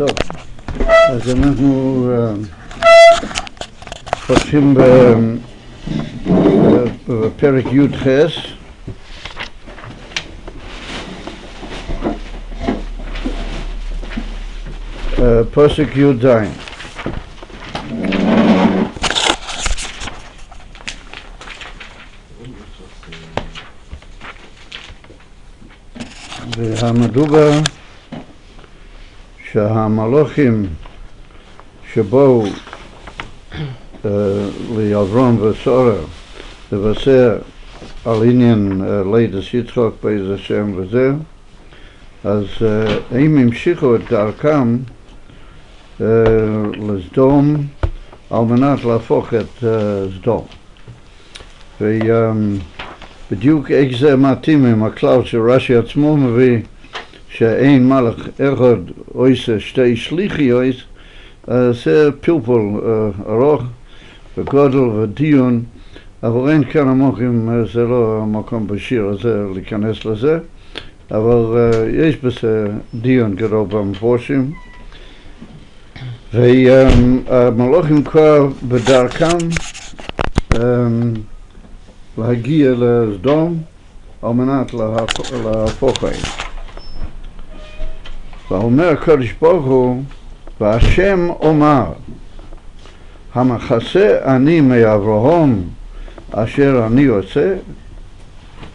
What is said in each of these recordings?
טוב, אז אנחנו אה, פותחים בפרק י"ח אה, פוסק י"ז והמדובר שהמלוכים שבאו uh, לאברום וסורה לבשר על עניין uh, לידס יצחוק באיזה שם וזה, אז uh, הם המשיכו את דרכם uh, לסדום על מנת להפוך את uh, סדום. ובדיוק איך זה מתאים עם הכלל שרש"י עצמו מביא שאין מלך אחד עושה שתי שליחיות, זה פלפול ארוך וגודל ודיון, אבל אין כאן המוחים, זה לא המקום בשיר הזה להיכנס לזה, אבל יש בזה דיון גדול במפורשים. והמלוכים כבר בדרכם להגיע לסדום על מנת להפוך להם. ואומר הקדוש ברוך הוא, והשם אומר, המחסה אני מאברהם אשר אני עושה,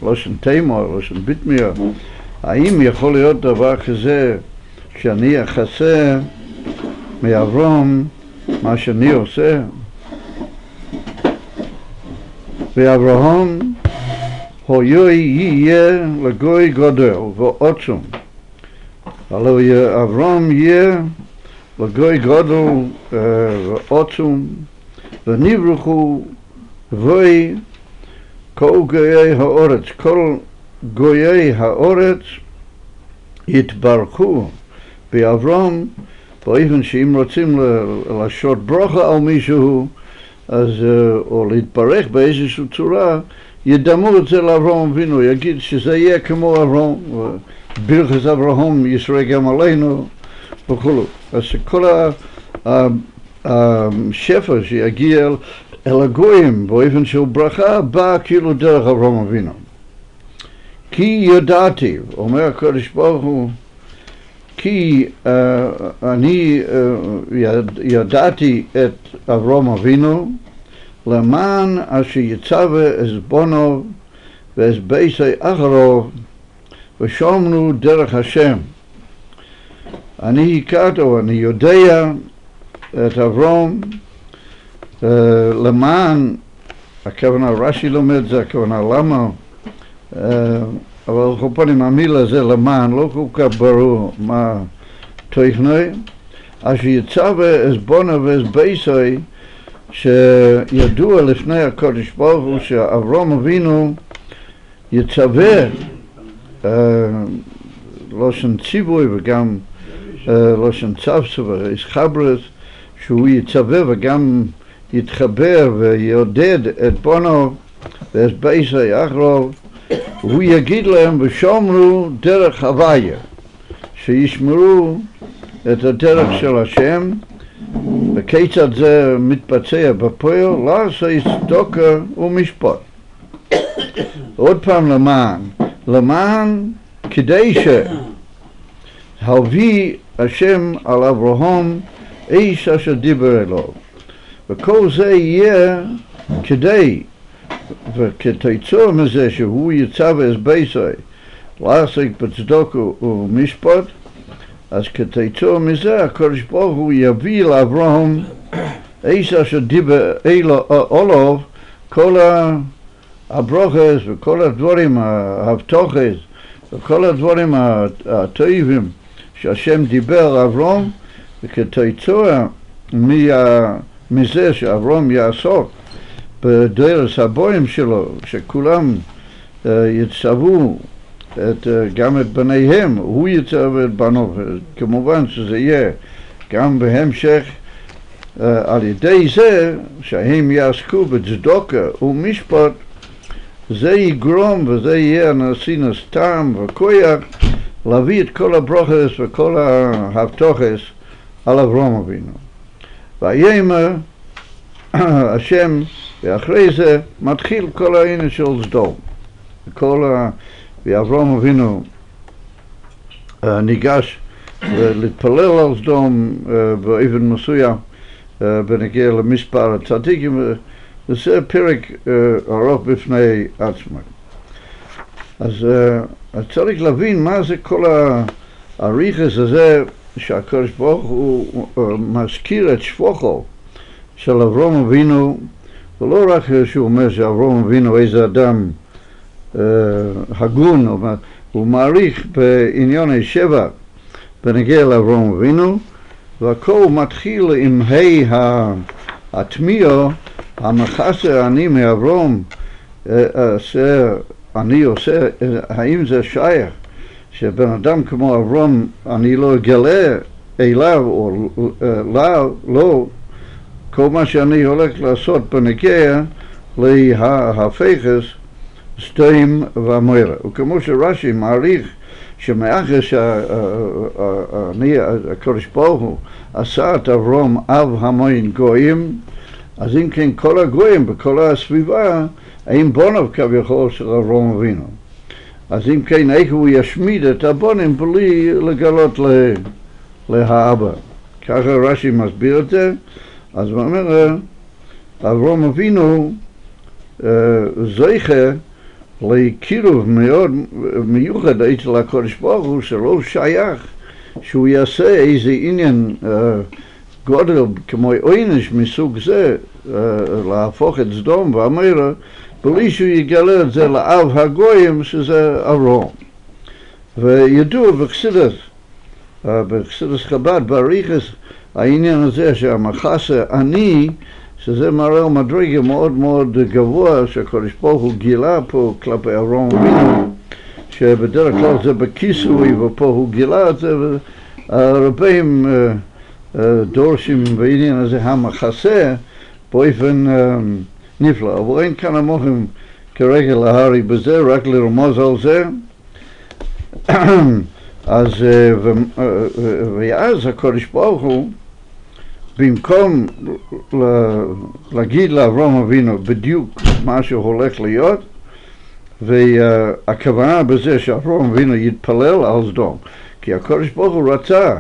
לושן תימור, לושן ביטמיר, האם יכול להיות דבר כזה שאני אחסה מאברהם מה שאני עושה? ואברהם הויו יהיה לגוי גדול ועוצום הלא אברהם יהיה לגוי גודל ועוצום ונברחו ואי כל גויי האורץ, כל גויי האורץ יתברכו באברהם באופן שאם רוצים לשעות ברוכה על מישהו אז, או להתברך באיזושהי צורה ידמו את זה לאברהם אבינו, יגיד שזה יהיה כמו אברהם ברכס אברהם ישרה גם עלינו וכולו. אז כל השפע שיגיע אל הגויים באופן של ברכה בא כאילו דרך אברהם אבינו. כי ידעתי, אומר הקדוש ברוך הוא, כי uh, אני uh, יד, ידעתי את אברהם אבינו למען אשר יצווה עזבונו ועזבייסי אחרו ושומנו דרך השם. אני הכרתי, או אני יודע את אברום uh, למען, הכוונה, רש"י לומד זה, הכוונה למה, uh, אבל על כל פנים המילה זה למען, לא כל כך ברור מה תוכנוי, אשר יצווה עזבונה ועזבייסוי שידוע לפני הקודש ברוך הוא שאברום אבינו יצווה לושן ציווי וגם לושן צבסו ואיסחברס שהוא יצווה וגם יתחבר ויעודד את בונו ואת בייסי אחרו הוא יגיד להם ושומרו דרך הוויה שישמרו את הדרך של השם וכיצד זה מתבצע בפועל לעשות צדוקה ומשפט. עוד פעם למען למען כדי שהביא השם על אברהם איש אשר דיבר אליו. וכל זה יהיה כדי וכתיצור מזה שהוא יצא את בייסי לעסק בצדוק ומשפט אז כתיצור מזה הקדוש ברוך הוא יביא לאברהם איש אשר דיבר אליו כל ה... הברוכס וכל הדברים, ההבטוחס וכל הדברים הטובים שהשם דיבר על אברום וכתיצוע מזה שאברום יעסוק בדרס הבוים שלו, שכולם uh, יצוו את, uh, גם את בניהם, הוא יצווה את בנו, כמובן שזה יהיה גם בהמשך uh, על ידי זה שהם יעסקו בצדוקה ומשפט זה יגרום וזה יהיה הנשינס טעם וכויח להביא את כל הברוכס וכל ההבטוחס על אברום אבינו. ויאמר השם, ואחרי זה מתחיל כל העניין של סדום. כל ה... ואברום אבינו ניגש להתפלל על סדום באופן מסוים בנגיע למספר הצדיקים, וזה פרק ארוך בפני עצמו. אז צריך להבין מה זה כל הריכס הזה שהקדוש ברוך הוא מזכיר את שבוכו של אברום אבינו, ולא רק שהוא אומר שאברום אבינו איזה אדם הגון, הוא מעריך בעניוני שבע בנגיע לאברום אבינו, והכל מתחיל עם ה' התמיעו, המחסר אני מאברום, אני עושה, האם זה שייך שבן אדם כמו אברום, אני לא אגלה אליו או לה, לא, כל מה שאני הולך לעשות בנגיע להפכס סטוים והמוירה. וכמו שרש"י מעריך שמאחר שאני, הקדוש ברוך הוא, עשה את אברום אב המון גויים, אז אם כן כל הגויים בכל הסביבה, האם בונוב כביכול של אברום אבינו. אז אם כן, איך הוא ישמיד את הבונים בלי לגלות להאבא. ככה רש"י מסביר את זה, אז הוא אומר, אברום אבינו זוכה לקירוב מאוד מיוחד אצל הקודש ברוך הוא שלא שייך שהוא יעשה איזה עניין uh, גודל כמו עונש מסוג זה uh, להפוך את סדום ואמרה בלי שהוא יגלה את זה לאב הגויים שזה אברום. וידוע בחסידס, uh, בחסידס חב"ד, באריכס, העניין הזה שהמחסה אני שזה מראה מדרגה מאוד מאוד גבוה שהקדוש ברוך הוא גילה פה כלפי אברהם אבינו שבדרך כלל זה בכיסוי ופה הוא גילה את זה והרבים דורשים בעניין הזה המחסה באופן נפלא. אבל אין כאן המוחים כרגע להרי בזה רק לרמוז על זה. אז ואז הקדוש ברוך הוא במקום להגיד לאברהם אבינו בדיוק מה שהולך להיות והכוונה בזה שאברהם אבינו יתפלל על סדום. כי הקדוש ברוך הוא רצה,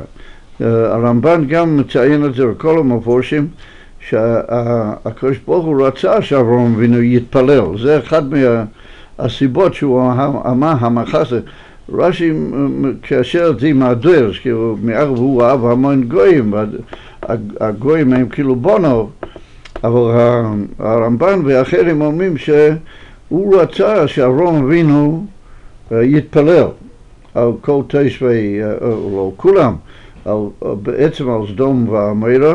הרמב"ן גם מציין את זה בכל המפורשים שהקדוש ברוך הוא רצה שאברהם אבינו יתפלל. זה אחד מהסיבות שהוא אמר המחסה רש"י כאשר זה מהדויר, כאילו מאחר והוא אהב המון גויים הגויים הם כאילו בונו, אבל הרמב"ן ואחרים אומרים שהוא רצה שאברום אבינו יתפלל. על כל תשבי, לא כולם, על, בעצם על סדום ועמורה,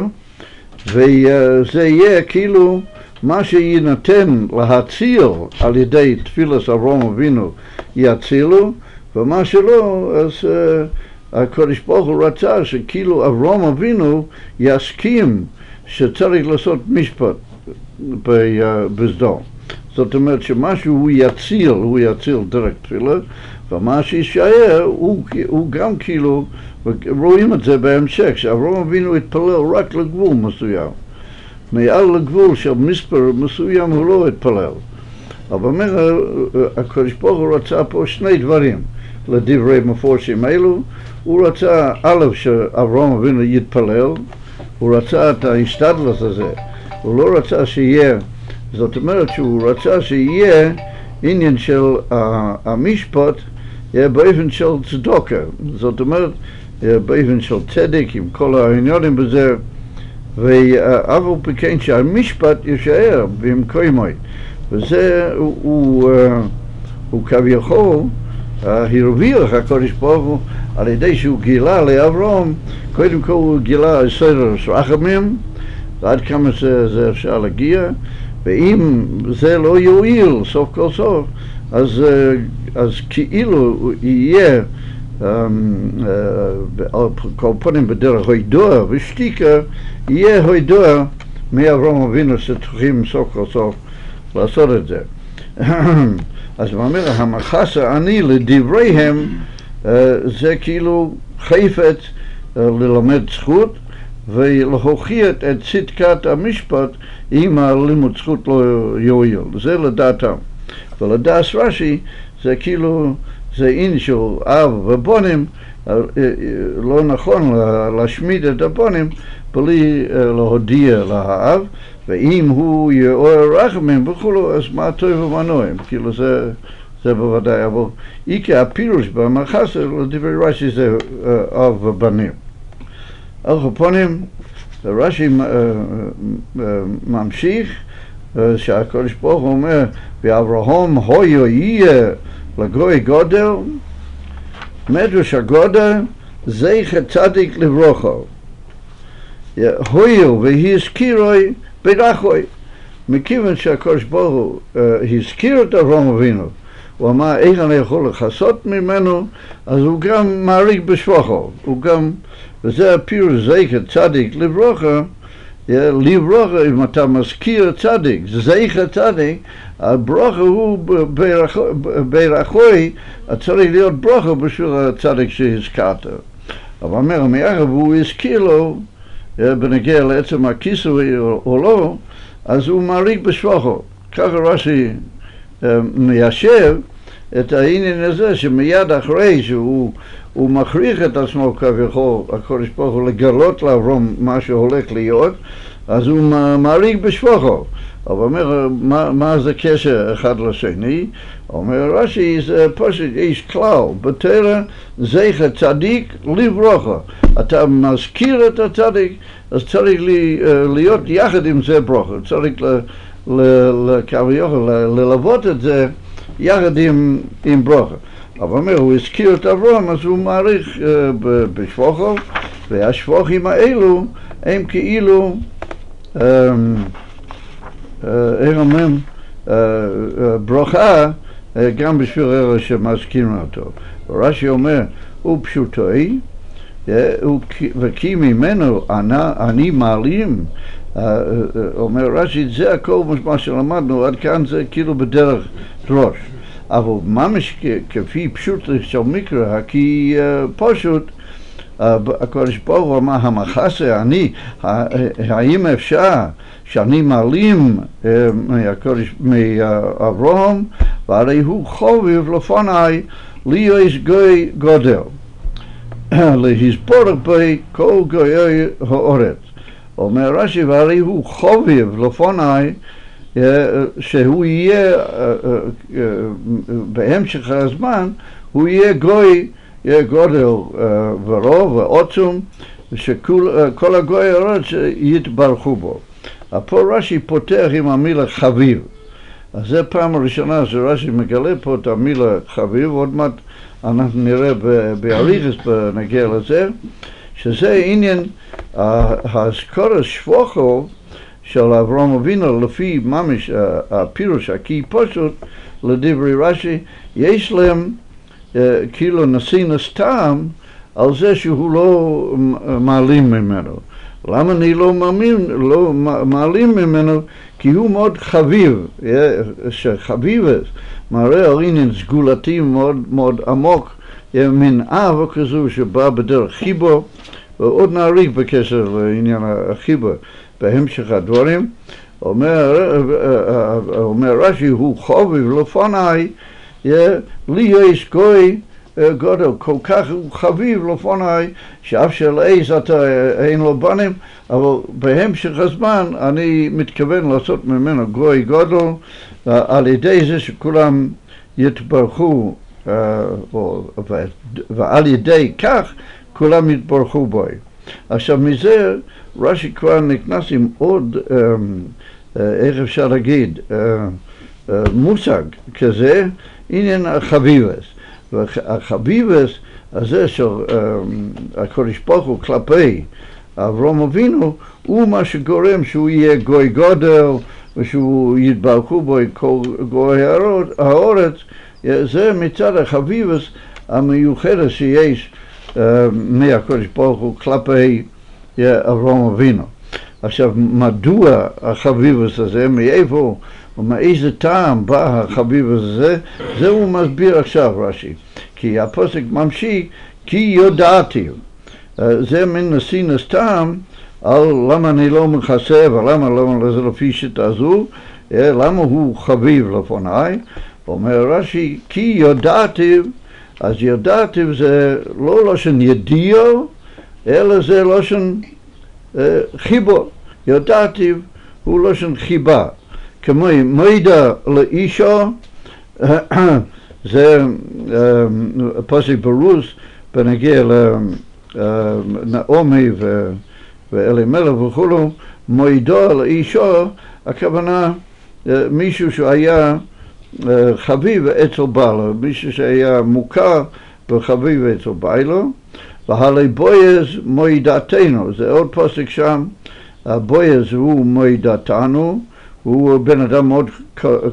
וזה יהיה כאילו מה שיינתן להציל על ידי תפילת אברום אבינו יצילו, ומה שלא, אז הקדוש ברוך הוא רצה שכאילו אברום אבינו יסכים שצריך לעשות משפט בסדום. זאת אומרת שמה שהוא יציל, הוא יציל דרך תפילה, ומה שישאר הוא, הוא גם כאילו, רואים את זה בהמשך, שאברום אבינו התפלל רק לגבול מסוים. מעל לגבול של מספר מסוים הוא לא התפלל. אבל אומר, הקדוש ברוך הוא רצה פה שני דברים לדברי מפורשים אלו, הוא רצה, א', שאברהם אבינו יתפלל, הוא רצה את ההשתדלות הזה, הוא לא רצה שיהיה, זאת אומרת שהוא רצה שיהיה עניין של uh, המשפט יהיה באופן של צדוקה, זאת אומרת באופן של צדק עם כל העניונים בזה ואף על פי שהמשפט יישאר במקומי וזה הוא, הוא, uh, הוא כביכול הרוויח הקודש ברוך הוא על ידי שהוא גילה לאברום, קודם כל הוא גילה סדר רחמים, ועד כמה זה, זה אפשר להגיע, ואם זה לא יועיל סוף כל סוף, אז, אז כאילו יהיה על כל פנים בדרך הוידוע ושתיקה, יהיה הוידוע מאברום אבינו שצריכים סוף כל סוף לעשות את זה. אז הוא אומר, המחסה אני לדבריהם זה כאילו חפץ ללמד זכות, ולהוכיח את צדקת המשפט אם הלימוד זכות לא יועיל. זה לדעתם. ולדעת רש"י זה כאילו, זה של אב ובונים, אה, אה, לא נכון להשמיד את הבונים בלי אה, להודיע לאב, ואם הוא יעורר רחמים וכולו, אז מה טוב ומה נועם, כאילו זה, זה בוודאי, אבל עיקר הפירוש במחסר לדברי רש"י זה אב ובנים. על כפונים, רש"י ממשיך שהקדוש ברוך הוא אומר, ואברהם הויו יהיה לגוי גודל, מדרש הגודל, זכר צדיק לברוכו. הויו והזכירוי ברכוי. מכיוון שהקדוש ברוך הוא הזכיר את אברהם אבינו, הוא אמר איך אני יכול לכסות ממנו, אז הוא גם מעריך בשבחו, הוא גם, וזה הפירוש זכר צדיק לברוכו לברוכה, אם אתה מזכיר צדיק, זכר צדיק, הברוכה הוא ברכוי, צריך להיות ברוכה בשביל הצדיק שהזכרת. אבל אומר, מאחר והוא הזכיר לו, בנגיע לעצם הכיסוי או לא, אז הוא מעריך בשבחו. ככה רש"י מיישב את העניין הזה שמיד אחרי שהוא הוא מכריח את עצמו כביכול, הקודש ברוך הוא לגלות לאברום מה שהולך להיות, אז הוא מעריך בשבוכו. אבל אומר, מה, מה זה קשר אחד לשני? אומר רש"י, זה פשוט, יש כלל, בתרא זכר צדיק לברוכו. אתה מזכיר את הצדיק, אז צריך לי, אה, להיות יחד עם זה ברוכו. צריך כביכול ללוות את זה יחד עם, עם ברוכו. אבל אומר, הוא הזכיר את אברהם, אז הוא מעריך uh, בשבוכו, והשבוכים האלו הם כאילו, um, uh, איך אומרים, uh, ברכה גם בשביל אלה שמזכירים אותו. רש"י אומר, הוא פשוטוי, וכי ממנו אני מעלים, אומר רש"י, זה הכל מה שלמדנו, עד כאן זה כאילו בדרך ראש. אבל ממש כפי פשוט של מקרא, כי פשוט הקדוש ברוך הוא אמר, המחסה, אני, האם אפשר שאני מעלים מאברהם, והרי הוא חובב לפניי להיות גוי גודל, להסבורך בי כל גויי האורץ. אומר רש"י, והרי הוא חובב לפניי שהוא יהיה, בהמשך הזמן, הוא יהיה גוי, יהיה גודל ורוב ועוצום, שכל הגוי הרוד יתברכו בו. פה רש"י פותח עם המילה חביב. אז זו פעם ראשונה שרש"י מגלה פה את המילה חביב, עוד מעט אנחנו נראה באריכס נגיע לזה, שזה עניין האזכורת שבוכו של אברהם אבינו לפי ממש הפירוש הכי פשוט לדברי רש"י, יש להם כאילו נשיא נסתם על זה שהוא לא מעלים ממנו. למה אני לא מאמין, לא מעלים ממנו? כי הוא מאוד חביב, שחביבת מראה על עניין סגולתי מאוד מאוד עמוק, מין אב כזו שבא בדרך חיבו, ועוד נעריך בקשר לעניין החיבו. בהמשך הדברים, אומר, אומר רש"י, הוא חובב לפניי, לי יש גוי גודל, כל כך הוא חביב לפניי, שאף שלעז אתה אין לו בנים, אבל בהמשך הזמן אני מתכוון לעשות ממנו גוי גודל, על ידי זה שכולם יתברכו, ועל ידי כך כולם יתברכו בו. עכשיו מזה רש"י כבר נכנס עם עוד, איך אפשר להגיד, מושג כזה, עניין החביבס. והחביבס הזה של הקודש ברוך הוא כלפי אברום אבינו, הוא מה שגורם שהוא יהיה גוי גודל ושהוא יתברכו בו כל גוי האורץ, זה מצד החביבס המיוחדת שיש מהקודש ברוך הוא כלפי אברהם אבינו. עכשיו, מדוע החביבוס הזה, מאיפה ומאיזה טעם בא החביבוס הזה, זה הוא מסביר עכשיו רש"י. כי הפוסק ממשיך, כי יודעתי. זה מן נסינס טעם על למה אני לא מכסה ולמה לא, זה לפי שיטה זו, למה הוא חביב לפניי? אומר רש"י, כי יודעתיו, אז יודעתיו זה לא לשון ידיעו, אלא זה לשון אה, חיבו. יודעתיו הוא לשון חיבה. כמו מידע לאישו, זה אה, פוסק ברוס בנגיע לנעמי ואלימלך וכולו, מוידו לאישו, הכוונה אה, מישהו שהיה אה, חביב אצל בעלו, מישהו שהיה מוכר וחביב אצל בעלו, והלי בויז מוידתנו, זה עוד פוסק שם, הבויז הוא מוידתנו, הוא בן אדם מאוד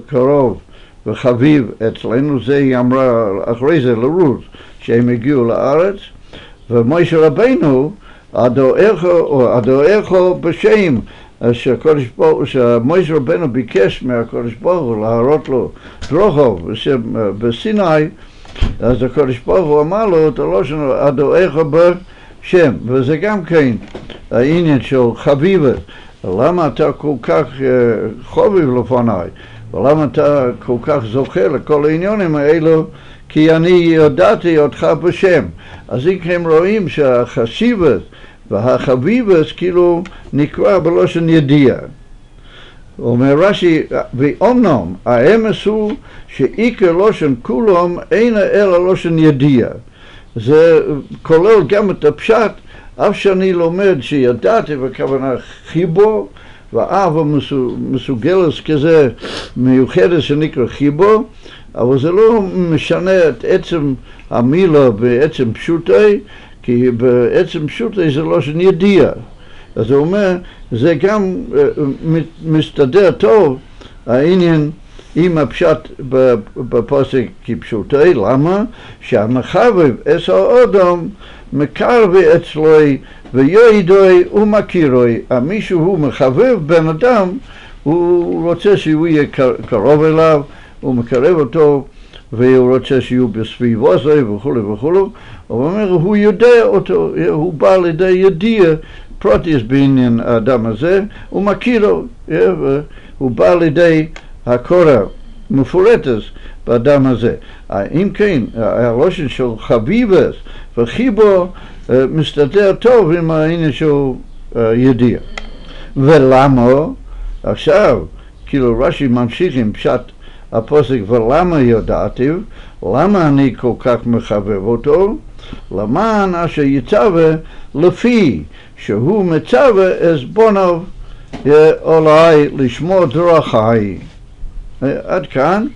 קרוב וחביב אצלנו, זה היא אמרה אחרי זה לרות, שהם הגיעו לארץ, ומוישה רבנו, הדואך בשם, שהקודש ברוך הוא, שמוישה רבנו ביקש מהקודש ברוך הוא להראות לו דרוכוב בסיני, אז הקודש ברוך הוא אמר לו את הלושן הדואך בשם, וזה גם כן העניין של חביבת, למה אתה כל כך אה, חוביב לפניי, ולמה אתה כל כך זוכה לכל העניונים האלו? כי אני ידעתי אותך בשם. אז אם הם רואים שהחשיבת והחביבס כאילו נקרא בלושן ידיע. אומר רש"י, ואומנם האמס הוא שעיקר לושן כולם אינה אלא לושן ידיע. זה כולל גם את הפשט, אף שאני לומד שידעתי בכוונה חיבו, ואב מסוגלת כזה מיוחדת שנקרא חיבו, אבל זה לא משנה את עצם המילה בעצם פשוטי, כי בעצם פשוטי זה לא שנדיע. אז הוא אומר, זה גם uh, מסתדר טוב העניין עם הפשט בפוסק כפשוטי, למה? שהמחבב עשר אודום מקרבי אצלוי ויועדוי ומכירוי. מישהו הוא מחבב בן אדם, הוא רוצה שהוא יהיה קרוב אליו, הוא מקרב אותו והוא רוצה שיהיו בסביבו זה וכולי וכולי, הוא אומר, הוא יודע אותו, הוא בא לידי ידיע פרוטיס בעניין האדם הזה, הוא מכיר אותו, הוא בא לידי הקורא מפורטס באדם הזה. אם כן, הלושן של חביבס וחיבו אה, מסתדר טוב עם העניין של אה, ידיע. ולמה? עכשיו, כאילו רש"י ממשיך עם פשט הפוסק ולמה ידעתי, למה אני כל כך מחבב אותו? למען אשר יצווה לפי שהוא מצווה אז בונו אולי לשמור דרכי. עד כאן,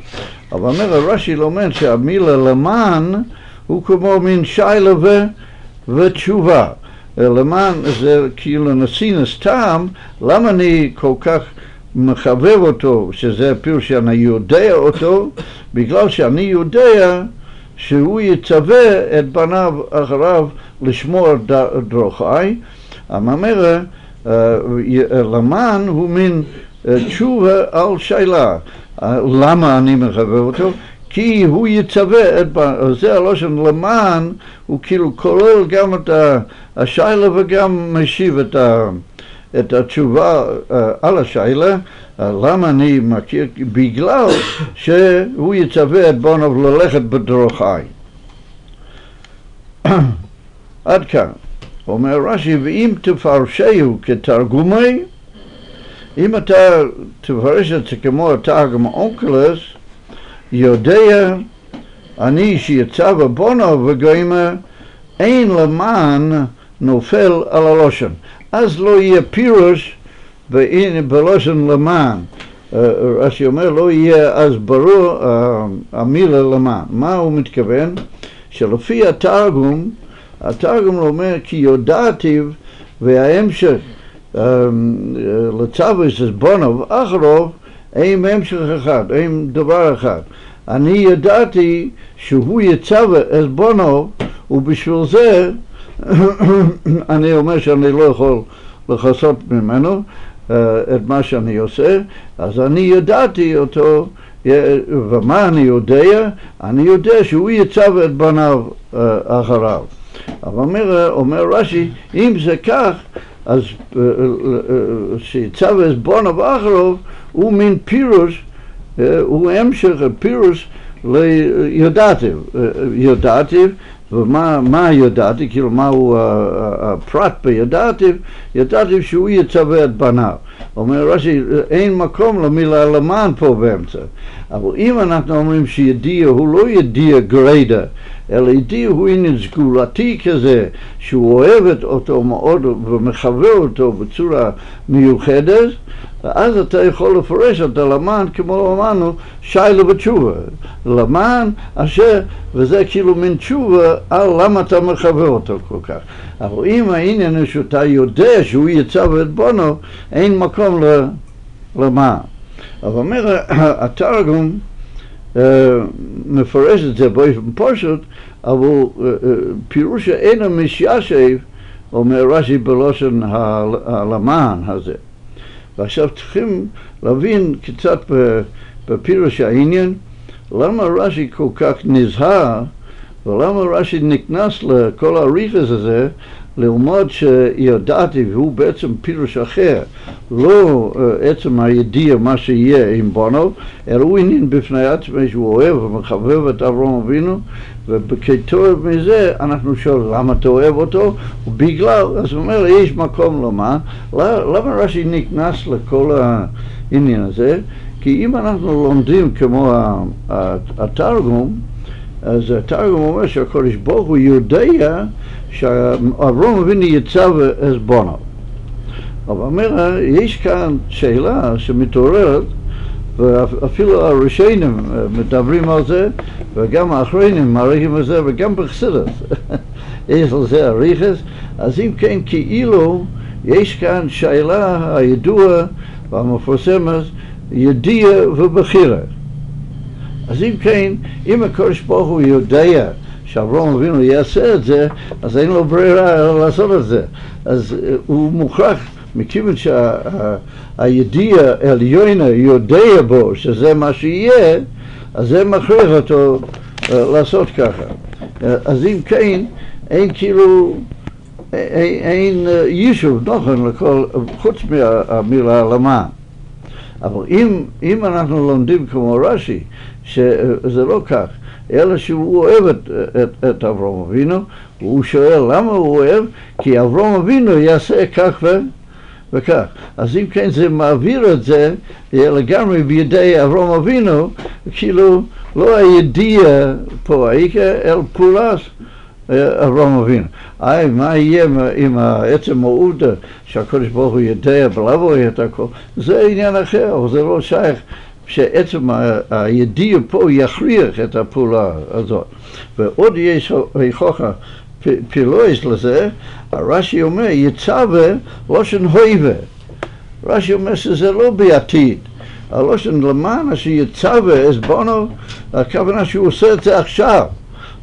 אבל אומר הרש"י לומד שהמילה למען הוא כמו מין שיילה ותשובה. למען זה כאילו נסינס טעם, למה אני כל כך מחבב אותו, שזה הפירוש שאני יודע אותו, בגלל שאני יודע שהוא יצווה את בניו אחריו לשמור דרכי. המאמר למען הוא מין אה, תשובה על שאלה. למה אני מחבב אותו? כי הוא יצווה את בניו. זה הלושן למען, הוא כאילו כולל גם את השאלה וגם משיב את התשובה על השאלה, למה אני מכיר? בגלל שהוא יצווה את בונו ללכת בדרכי. עד כאן. אומר רש"י, ואם תפרשהו כתרגומי, אם אתה תפרש את זה כמו התרגם אונקלס, יודע אני שיצא בבונו וגוימה, אין למען נופל על הלושן. אז לא יהיה פירוש בלושן למען. אה, רש"י אומר, לא יהיה אז ברור אה, המילה למען. מה הוא מתכוון? שלפי התרגום, התרגום אומר כי יודעתיו וההמשך אה, לצוויס בונוב אחרוב הם המשך אחד, הם דבר אחד. אני ידעתי שהוא יצווה את בונוב ובשביל זה אני אומר שאני לא יכול לכסות ממנו את מה שאני עושה, אז אני ידעתי אותו, ומה אני יודע? אני יודע שהוא יצב את בניו uh, אחריו. אבל אומר, אומר רש"י, אם זה כך, אז שיצווה בונו ואחרוב הוא מין פירוש, הוא המשך הפירוש ליודעתיו. יודעתיו ומה ידעתי, כאילו מהו הפרט בידעתיו, ידעתי שהוא יצווה את בניו. אומר רש"י, אין מקום למילה למען פה באמצע. אבל אם אנחנו אומרים שידיע הוא לא ידיע גריידה, אלא ידיע הוא עניין סגולתי כזה, שהוא אוהב אותו מאוד ומחבר אותו בצורה מיוחדת, ואז אתה יכול לפרש את הלמן, כמו אמרנו, שיילה בתשובה. למן אשר, וזה כאילו מין תשובה על למה אתה מחבר אותו כל כך. אבל אם העניין הוא שאתה יודע שהוא יצא ואת בונו, אין מקום למה. אבל אומר התרגום, מפרש את זה באופן פשוט, אבל פירוש אין המשיישב, אומר רש"י בלושן הלמן הזה. ועכשיו צריכים להבין קצת בפירוש העניין, למה רש"י כל כך נזהר ולמה רש"י נכנס לכל הריכז הזה ללמוד שידעתי והוא בעצם פירוש אחר, לא uh, עצם הידיע מה שיהיה עם בונו, אלא הוא עניין בפני עצמו שהוא אוהב ומחבב את אברהם אבינו וכתוב מזה אנחנו שואלים למה אתה אוהב אותו? ובגלל, אז הוא אומר יש מקום למה, למה רש"י נכנס לכל העניין הזה? כי אם אנחנו לומדים כמו התרגום אז התרגום אומר שהקדוש ברוך הוא יודע שאברום אבינו יצא ועזבונו. אבל אומר, יש כאן שאלה שמתעוררת ואפילו הראשונים מדברים על זה וגם האחרונים מעריכים על זה וגם בחסידות. יש על זה אריכס אז אם כן כאילו יש כאן שאלה הידועה והמפורסמת ידיע ובחירה. אז אם כן, אם הקדוש ברוך הוא יודע שאברהם אבינו יעשה את זה, אז אין לו ברירה לעשות את זה. אז הוא מוכרח, מכיוון שהידיע עליונה יודע בו שזה מה שיהיה, אז זה מכריח אותו לעשות ככה. אז אם כן, אין כאילו, אין, אין יישוב נכון לכל, חוץ מהמילה למה. אבל אם, אם אנחנו לומדים כמו רש"י, שזה לא כך, אלא שהוא אוהב את, את, את אברהם אבינו, והוא שואל למה הוא אוהב? כי אברהם אבינו יעשה כך ו... וכך. אז אם כן זה מעביר את זה לגמרי בידי אברהם אבינו, כאילו לא הידיע פה העיקר, אלא פעולת אברהם אבינו. היי, מה יהיה עם עצם העובדה שהקדוש ברוך הוא יודע בלבוא את הכל? זה עניין אחר, אבל זה לא שייך שעצם הידיע פה יכריח את הפעולה הזאת. ועוד יש הוכחה פילויס לזה, רש"י אומר, יצווה לושן הויבה. רש"י אומר שזה לא בעתיד. הלושן למען אשר יצווה עזבונו, הכוונה שהוא עושה את זה עכשיו.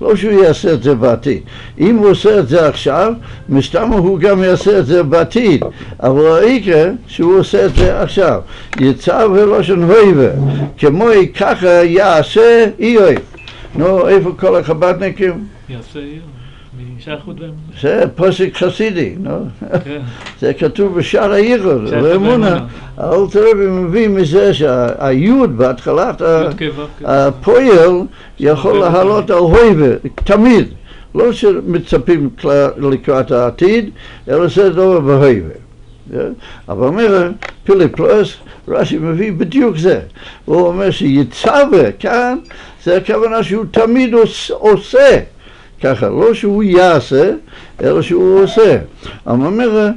לא שהוא יעשה את זה בעתיד. אם הוא עושה את זה עכשיו, מסתם הוא גם יעשה את זה בעתיד. אבל העיקר שהוא עושה את זה עכשיו. יצא ולושן הויבה, כמו ככה יעשה איוי. נו, איפה כל החב"דניקים? יעשה איוי. זה פוסק חסידי, נו. זה כתוב בשער הייחוד, לאמונה. האלתר רבי מביא מזה שהיוד בהתחלת הפועל יכול להעלות על הויבה, תמיד. לא שמצפים לקראת העתיד, אלא זה דבר בהויבה. אבל אומר פיליפ פלוס, רש"י מביא בדיוק זה. הוא אומר שיצווה כאן, זה הכוונה שהוא תמיד עושה. ככה, לא שהוא יעשה, אלא שהוא עושה. אבל אומר,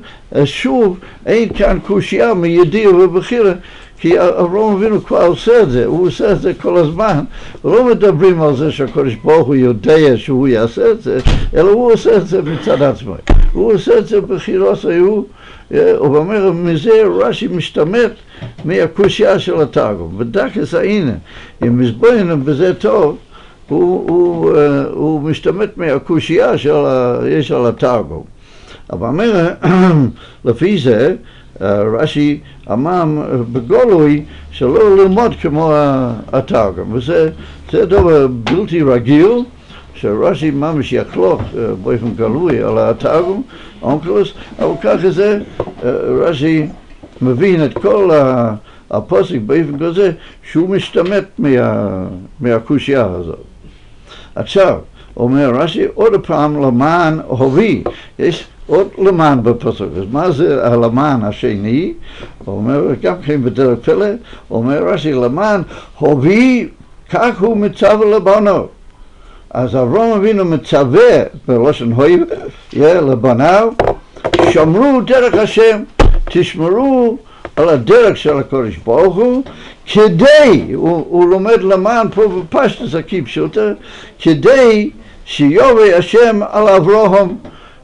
שוב, אין כאן קושייה מידיע ובחירה, כי אברהם אבינו כבר עושה את זה, הוא עושה את זה כל הזמן, לא מדברים על זה שהקדוש ברוך הוא יודע שהוא יעשה את זה, אלא הוא עושה את זה מצד עצמו. הוא עושה את זה בחירות היו, הוא אומר, מזה רש"י משתמט מהקושייה של התרגום. ודקס הנה, אם מזבוינם בזה טוב, הוא, הוא, אה, הוא משתמט מהקושייה שיש על התרגום. אבל אומר, לפי זה, אה, רש"י אמר בגולוי שלא ללמוד כמו התרגום, וזה דבר בלתי רגיל, שרש"י ממש יחלוק באופן גלוי על התרגום, אונקלוס, אבל ככה זה רש"י מבין את כל הפוסק באופן כזה שהוא משתמט מה, מהקושייה הזאת. עכשיו, אומר רש"י עוד פעם למען הובי, יש עוד למען בפסוק, אז מה זה הלמען השני? אומר גם כן בדרך פלא, אומר רש"י למען הובי כך הוא מצווה לבנו. אז אברהם אבינו מצווה בלושן הויב לבניו, שמרו דרך השם, תשמרו על הדרך של הקודש ברוך הוא, כדי, הוא, הוא לומד למען פה בפשטוס הכי פשוטה, כדי שיובי השם על אברהם,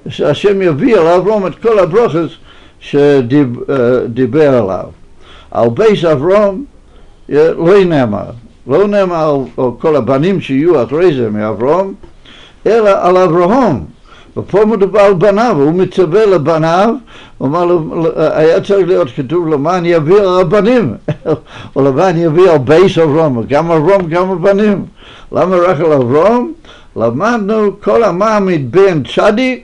שהשם יביא על אברהם את כל הברוכס שדיבר עליו. על בייס אברהם לא נאמר, לא נאמר על, על כל הבנים שיהיו אחרי זה מאברהם, אלא על אברהם. ופה מדובר על בניו, הוא מצווה לבניו, הוא אמר, היה צריך להיות כתוב למען יביא על הבנים, או למען יביא על בייס גם אברום גם הבנים. למה רק על אברום? למדנו כל המעמיד בן צדיק,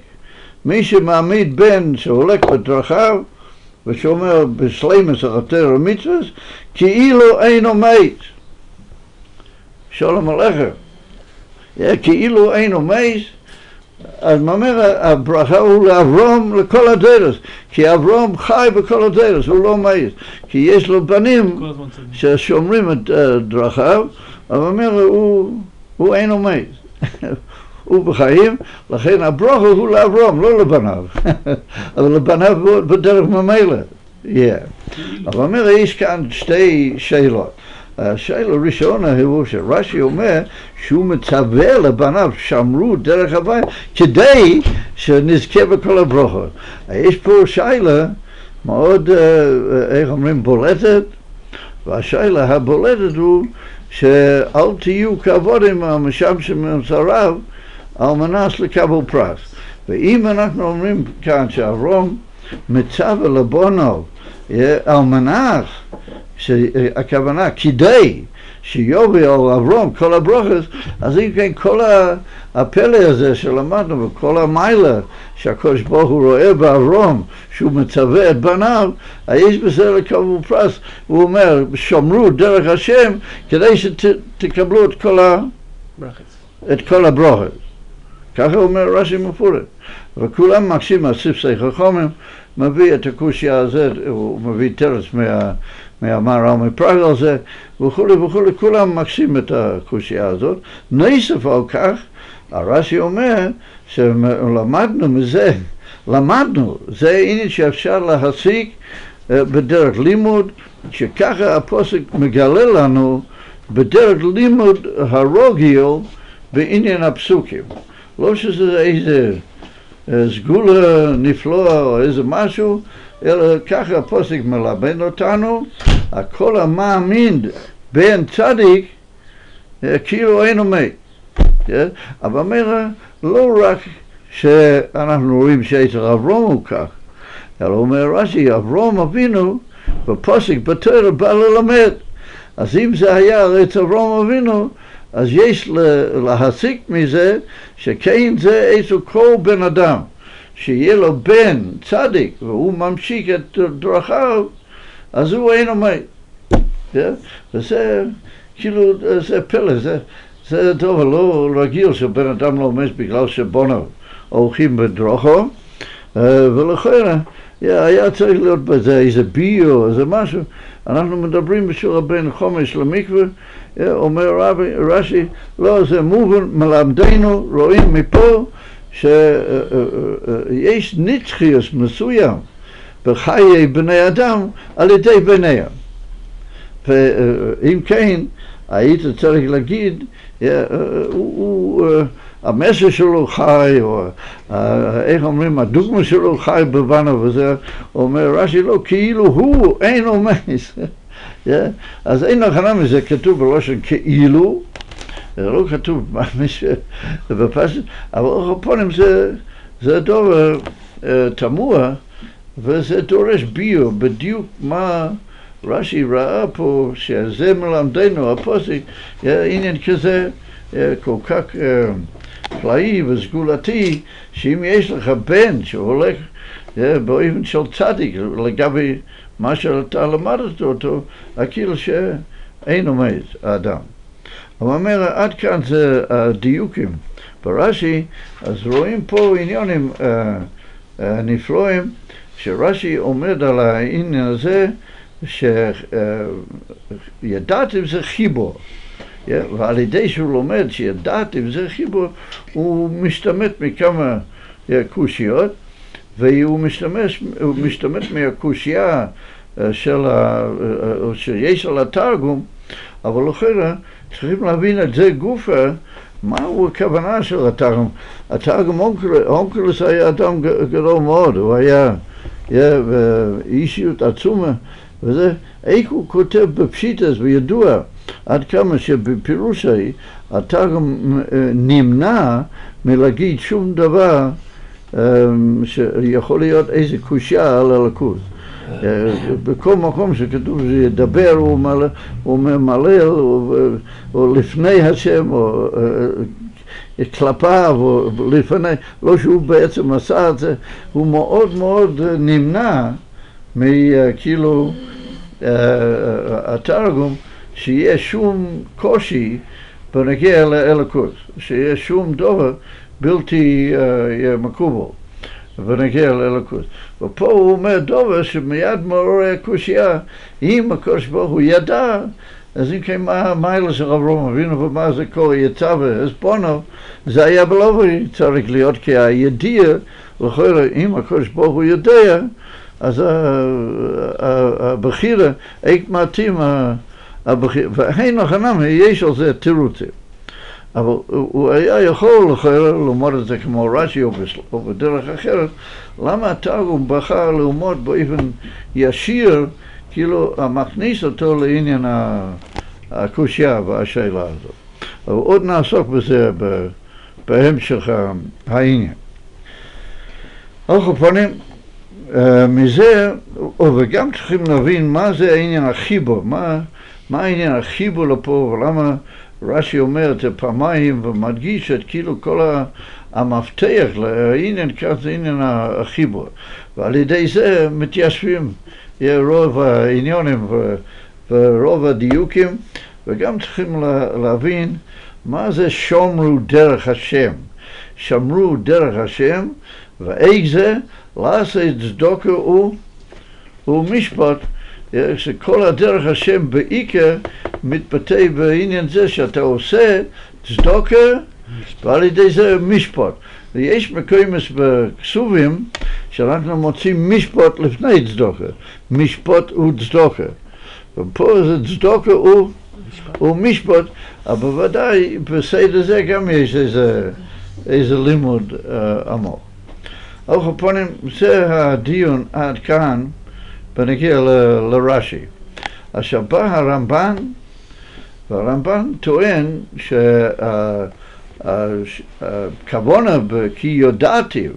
מי שמעמיד בן שהולך בדרכיו, ושאומר בשלימוס החתר ומצווס, כאילו אינו מת. שלום עליכם. כאילו אינו מת, אז אומר הברכה הוא לאברום לכל הדרס, כי אברום חי בכל הדרס, הוא לא מת, כי יש לו בנים ששומרים את דרכיו, אבל אומר הוא, הוא אינו מת. הוא בחיים, לכן הברוכה הוא לאברום, לא לבניו, אבל לבניו בדרך ממילא, יהיה. אבל אומר, יש כאן שתי שאלות. השאלה הראשונה הוא שרש"י אומר שהוא מצווה לבניו שמרו דרך הווי כדי שנזכה בכל הברכות. יש פה שאלה מאוד, איך אומרים, בולטת, והשאלה הבולטת הוא שאל תהיו כעבודים המשמשים ממסריו על מנס לקבל פרס. ואם אנחנו אומרים כאן שאברום מצווה לבונו על מנס שהכוונה כדי שיובי או אברום, כל הברוכס, אז אם כן כל הפלא הזה שלמדנו וכל המיילה שהקדוש ברוך הוא רואה באברום שהוא מצווה את בניו, יש בזה לקבל פרס, הוא אומר שמרו דרך השם כדי שתקבלו את כל, ה... את כל הברוכס. ככה אומר רש"י מפורט. וכולם מקשים מהסיף סייך חומם, מביא את הקושייה הזאת, הוא מביא תרס מה... מהמהר"ל מפראג על זה וכולי וכולי, כולם מקשים את הקושייה הזאת. נוסף על כך, הרש"י אומר שלמדנו מזה, למדנו, זה עניין שאפשר להסיק בדרך לימוד, שככה הפוסק מגלה לנו בדרך לימוד הרוגיל בעניין הפסוקים. לא שזה איזה סגולה נפלאה או איזה משהו, אלא ככה הפוסק מלמד אותנו, הכל המאמין בן צדיק כאילו אינו מת. אבל אומר, לא רק שאנחנו רואים שאצל אברום הוא כך, אלא אומר רש"י, אברום אבינו בפוסק בתורה בא ללמד. אז אם זה היה אצל אברום אבינו, אז יש להסיק מזה שכן זה אצל כל בן אדם. שיהיה לו בן צדיק והוא ממשיך את דרכיו, אז הוא אינו מת. Yeah? וזה כאילו, זה פלא, זה, זה דבר לא רגיל שבן אדם לא מת בגלל שבונו הולכים בדרכו, ולכן היה צריך להיות בזה איזה ביו, איזה משהו. אנחנו מדברים בשביל הבן חומש למקווה, אומר רבי, רש"י, לא, זה מובן, מלמדנו, רואים מפה שיש נצחיוס מסוים בחיי בני אדם על ידי בניהם. ואם כן, היית צריך להגיד, הוא, המסר שלו חי, או איך אומרים, הדוגמה שלו חי בבנו וזה, אומר רש"י לא, כאילו הוא אין עומס. אז אין הכנה מזה כתוב בלושן כאילו, זה לא כתוב ממש בפשט, אבל אורחופונים זה, זה דבר uh, תמוה וזה דורש ביו, בדיוק מה רש"י ראה פה, שזה מלמדנו, הפוסק, עניין כזה כל כך פלאי וסגולתי, שאם יש לך בן שהולך באופן של צדיק לגבי מה שאתה למדת אותו, כאילו שאין עומד האדם. הוא אומר, עד כאן זה הדיוקים. ברש"י, אז רואים פה עניונים uh, uh, נפלאים, שרש"י עומד על העניין הזה שידעתם זה חיבור. ועל ידי שהוא לומד שידעתם זה חיבור, הוא משתמט מכמה קושיות, והוא משתמש, משתמט מהקושייה של ה, שיש על התרגום, אבל אחרת צריכים להבין את זה גופה, מהו הכוונה של התרגום. התרגום אונקלוס היה אדם גדול מאוד, הוא היה אישיות עצומה, וזה, איך הוא כותב בפשיטס וידוע עד כמה שבפירושי התרגום נמנע מלהגיד שום דבר שיכול להיות איזה קושייה על הלכות. בכל מקום שכתוב שידבר הוא, מל, הוא ממלל או לפני השם או כלפיו או לפני, לא שהוא בעצם עשה את זה, הוא מאוד מאוד נמנע מכאילו התרגום שיהיה שום קושי בנגיע לאלוקות, שיהיה שום דבר בלתי מקובל. ונגיע לאלוקות. ופה הוא אומר דובר שמיד מעורר הקושייה, אם הקדוש ברוך הוא ידע, אז אם כן מה המיילה של אברום אבינו ומה זה כל יצא ועזבונו, זה היה בלובי צריך להיות כי הידיע, לכאורה אם הקדוש ברוך הוא יודע, אז הבחירה, איך מתאים והן החנם, יש על זה תירוצים. אבל הוא היה יכול ללמוד את זה כמו רש"י או בדרך אחרת, למה התרגום בחר ללמוד באופן ישיר, כאילו מכניס אותו לעניין הקושייה והשאלה הזאת. אבל עוד נעסוק בזה בהמשך העניין. על פנים, מזה, וגם צריכים להבין מה זה העניין החיבור, מה, מה העניין החיבור לפה ולמה רש"י אומר את זה פעמיים ומדגיש את כאילו כל המפתח לעניין כאן זה עניין החיבור. ועל ידי זה מתיישבים רוב העניונים ורוב הדיוקים וגם צריכים להבין מה זה שומרו דרך השם. שמרו דרך השם ואיך זה לעשות צדוקה ומשפט שכל הדרך השם בעיקר מתבטא בעניין זה שאתה עושה צדוקה ועל ידי זה משפט. ויש מקומות בכסובים שאנחנו מוצאים משפט לפני צדוקה, משפט וצדוקה. ופה זה צדוקה ומשפט, אבל בוודאי בסדר זה גם יש איזה, איזה לימוד uh, עמוק. על כל פנים, זה הדיון עד כאן. ונגיע לרש"י. עכשיו בא הרמב"ן, והרמב"ן טוען שהכוונה כי יודעתי,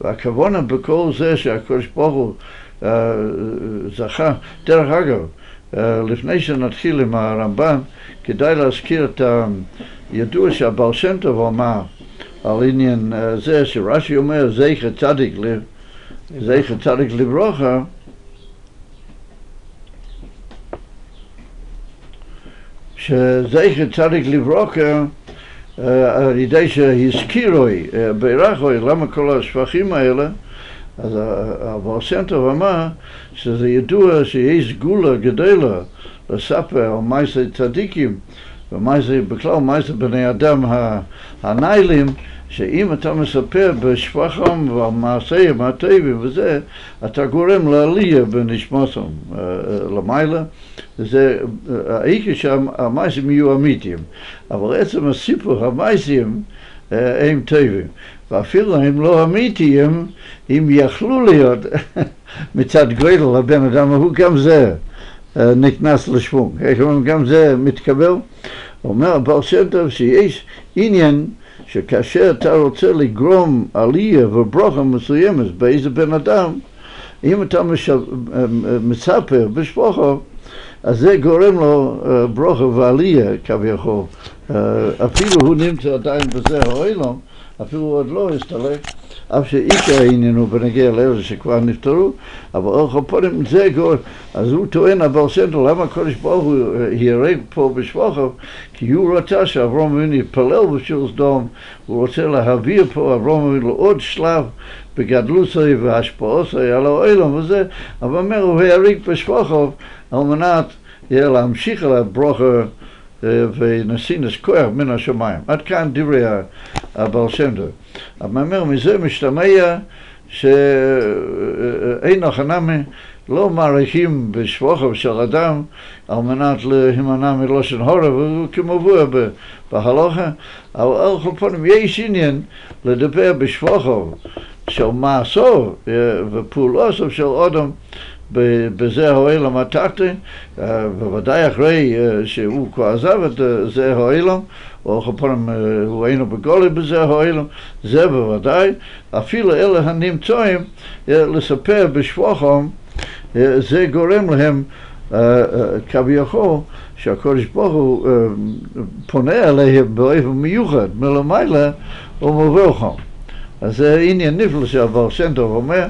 והכוונה בכל זה שהקדוש ברוך הוא זכה, דרך אגב, לפני שנתחיל עם הרמב"ן, כדאי להזכיר את הידוע שהבר שם טוב אמר על עניין זה שרש"י אומר זכר צדיק, זכר צדיק לברוכה שזכר צדיק לברוקה על ידי שהזכירוי, בירכוי, למה כל השפכים האלה, אז הבר שם טוב אמר שזה ידוע שיש גולה גדולה לספר על מעשי צדיקים ומעשי, בכלל מעשי בני אדם הניילים שאם אתה מספר בשפחם ועל מעשיהם הטבעים וזה, אתה גורם לעלייה בנשמתם למעלה זה העיקר שהמעשים יהיו אמיתיים, אבל עצם הסיפור המעשים הם טובים, ואפילו הם לא אמיתיים, אם יכלו להיות מצד גודל הבן אדם הוא גם זה נכנס לשוונג, גם זה מתקבל? אומר הבעל שם טוב שיש עניין שכאשר אתה רוצה לגרום עלייה וברוכה מסוימת באיזה בן אדם, אם אתה מספר בשפוחו אז זה גורם לו uh, ברוכה ועלייה כביכול. Uh, אפילו הוא נמצא עדיין בזה העולם, אפילו הוא עוד לא הסתלק, אף שעיקר העניין הוא בנגיע לאלה שכבר נפטרו, אבל אוכל פונים זה גורם, אז הוא טוען אבל סנטר, למה הקודש ברוך הוא יהרג פה בשבוכו? כי הוא רצה שאברום אבינו יתפלל בשביל סדום, הוא רוצה להעביר פה אברום אבינו לעוד שלב בגדלוסי והשפעוסי על העולם וזה, אבל אומר הוא יהרג בשבוכו על מנת להמשיך על הברוכה ונסינס כוח מן השמיים. עד כאן דברי הבעל שם טוב. המאמר מזה משתמע שאין הכנמי לא מעריכים בשבוכו של אדם על מנת להימנע מלושן הורה, וכמובן בהלוכה, אבל על כל פנים יש עניין לדבר בשבוכו של מעשו ופעולוסו של אדם בזה העולם התחתי, בוודאי אחרי שהוא כבר עזב את זה העולם, או כפונים הוא אינו בגולי בזה העולם, זה בוודאי, אפילו אלה הנמצאים לספר בשבוחם, זה גורם להם כביכול שהקודש ברוך הוא פונה אליהם באופן מיוחד מלמעלה ומברכם. אז זה עניין נפלא שהבר שם טוב אומר,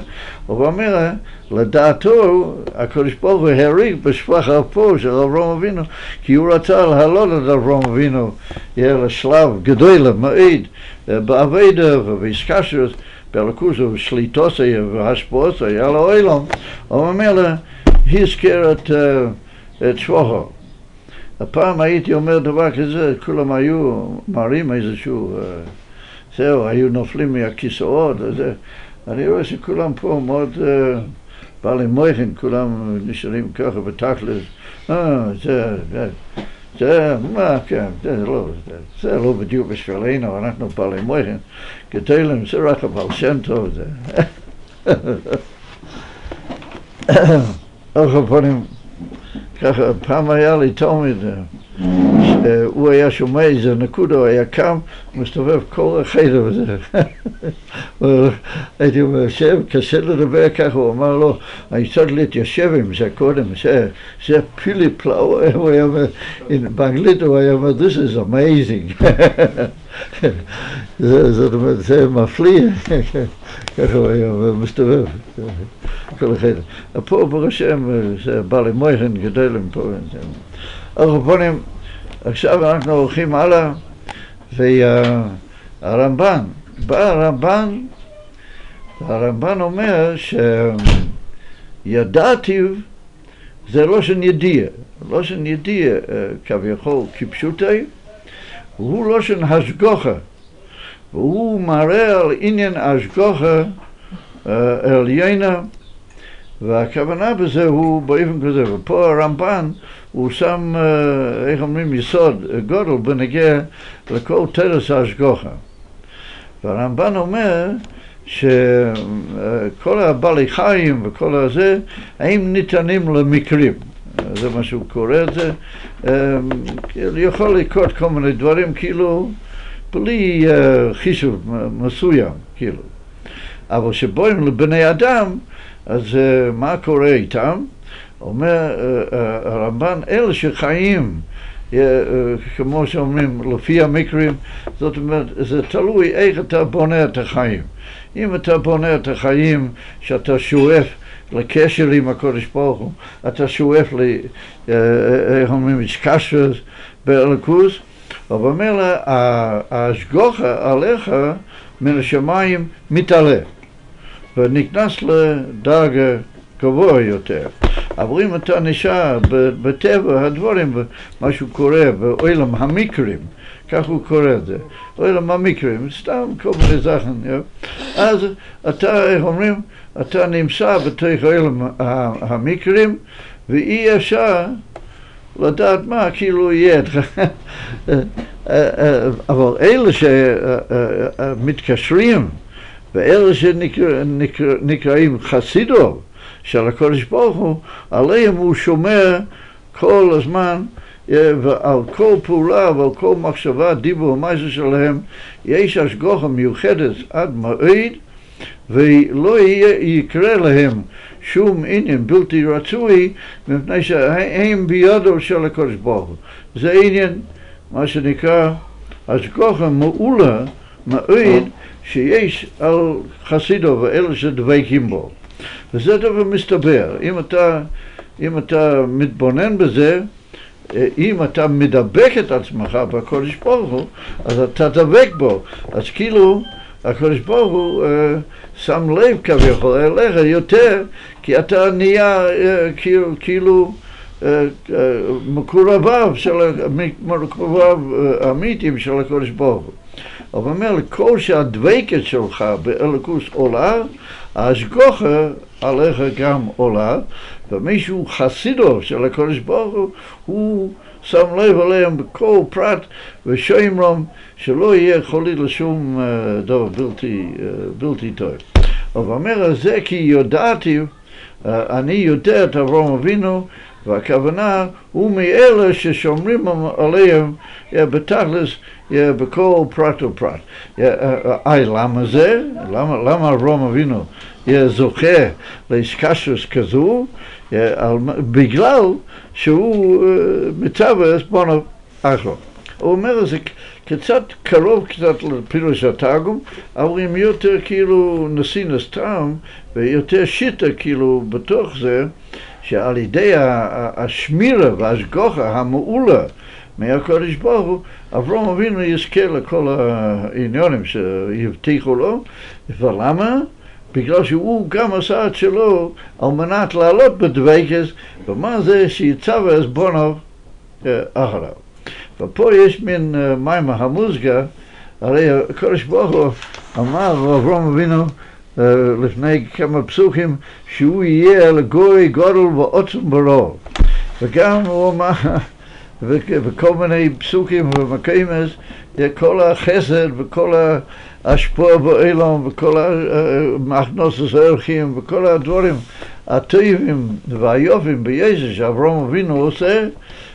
הוא אומר, לדעתו הקדוש ברוך הוא הריג בשפח אפו של אברום אבינו, כי הוא רצה להעלות את אברום אבינו לשלב גדול מאוד באביידה ובאיסקשרוס, באלוקוס ובשליטוסי והשפעוסי על העולם, הוא אומר לה, הזכר את, את שבחו. הפעם הייתי אומר דבר כזה, כולם היו מראים איזשהו זהו, היו נופלים מהכיסאות וזה. אני רואה שכולם פה מאוד uh, בעלי מויכן, כולם נשארים ככה בתכלס. אה, זה, זה, זה, מה, כן, זה לא, זה, זה לא בדיוק בשבילנו, אנחנו בעלי מויכן. גדלים, זה רק הבעל שם טוב, זה. על פנים, ככה, פעם היה לי תלמיד, הוא היה שומע איזה נקודה, הוא היה קם, מסתובב כל החדר הזה. הייתי אומר, שב, קשה לדבר ככה, הוא אמר לו, אני צריך להתיישב עם זה קודם, זה פילי פלאו, הוא היה אומר, באנגלית הוא היה אומר, this is amazing. זאת אומרת, זה מפליא, ככה הוא היה מסתובב, כל החדר. פה ברוך השם, זה בעלי מויכן גדולים פה. הרבונים, עכשיו אנחנו הולכים הלאה, והרמב"ן, בא הרמב"ן, הרמב"ן אומר שידעתי זה לא ידיע, לא ידיע כביכול כפשוטי, הוא לא של השגוחה, והוא מראה על עניין השגוחה עליינה, והכוונה בזה הוא באופן כזה, ופה הרמב"ן הוא שם, איך אומרים, יסוד גודל בנגיע לכל תרס ההשגוחה. והרמב"ן אומר שכל הבעלי חיים וכל הזה, הם ניתנים למקרים. זה מה שהוא קורא את זה. יכול לקרות כל מיני דברים כאילו בלי חישוב מסוים, כאילו. אבל כשבואים לבני אדם, אז מה קורה איתם? אומר הרמב"ן, אלה שחיים, כמו שאומרים, לפי המקרים, זאת אומרת, זה תלוי איך אתה בונה את החיים. אם אתה בונה את החיים שאתה שואף לקשר עם הקודש ברוך הוא, אתה שואף ל... איך אומרים, איסקשרס באלוקוס, אבל אומר ההשגוחה עליך מן השמיים מתעלה ונכנס לדרגה גבוה יותר. אבל אם אתה נשאר בטבע הדברים, משהו קורה בעולם המקרים, כך הוא קורא את זה, עולם המקרים, סתם כל מיני זכן, אז אתה, אומרים, אתה נמצא בתוך עולם המקרים ואי אפשר לדעת מה כאילו יהיה אבל אלה שמתקשרים ואלה שנקראים חסידו של הקודש ברוך הוא, עליהם הוא שומר כל הזמן ועל כל פעולה ועל כל מחשבה, דיבור ומעשה שלהם, יש השגוחה מיוחדת עד מועד ולא יקרה להם שום עניין בלתי רצוי, מפני שהם בידו של הקדוש ברוך הוא. זה עניין, מה שנקרא, השגוחה מעולה מאוד שיש על חסידו ואלה שדבקים בו. וזה דבר מסתבר. אם אתה, אם אתה מתבונן בזה, אם אתה מדבק את עצמך בקודש ברוך הוא, אז אתה דבק בו. אז כאילו הקדוש ברוך הוא uh, שם לב כביכול אליך יותר, כי אתה נהיה uh, כאילו, כאילו uh, uh, מקורביו מקורביו uh, אמיתיים של הקדוש ברוך הוא. אבל אומר, כל שהדבקת שלך באלוקוס עולה, ההשגוחה עליך גם עולה, ומישהו חסידו של הקדוש ברוך הוא, הוא שם לב עליהם בכל פרט ושוימרום, שלא יהיה חולי לשום אה, דבר בלתי, אה, בלתי טוב. אבל אומר זה כי יודעתי, אה, אני יודע את אברהם אבינו, והכוונה הוא מאלה ששומרים עליהם בתכלס בכל פרט ופרט. אי, למה זה? למה, למה אברהם אבינו זוכה לאיסקשוס כזו? בגלל שהוא מצווה בונו אחרו. הוא אומר זה קצת קרוב קצת לפירוש התרגום, אבל עם יותר כאילו נשיא נסתם ויותר שיטה כאילו בתוך זה, שעל ידי השמירה והשגוחה המעולה מהקודש ברוך הוא, אברהם אבינו יזכה לכל העניונים שהבטיחו לו, ולמה? בגלל שהוא גם עשה את שלו על מנת לעלות בדבקס, ומה זה שיצא ועזבונו אחריו. ופה יש מין מים המוזגה, הרי הקודש ברוך הוא אמר אברהם אבינו לפני כמה פסוקים שהוא יהיה לגוי גודל ועוצם ברור. וגם הוא אמר וכל מיני פסוקים ומקיימס, כל החסד וכל השפוע באילון וכל המכנוסס הערכים וכל הדברים הטובים והיופים בישו שאברהם אבינו עושה,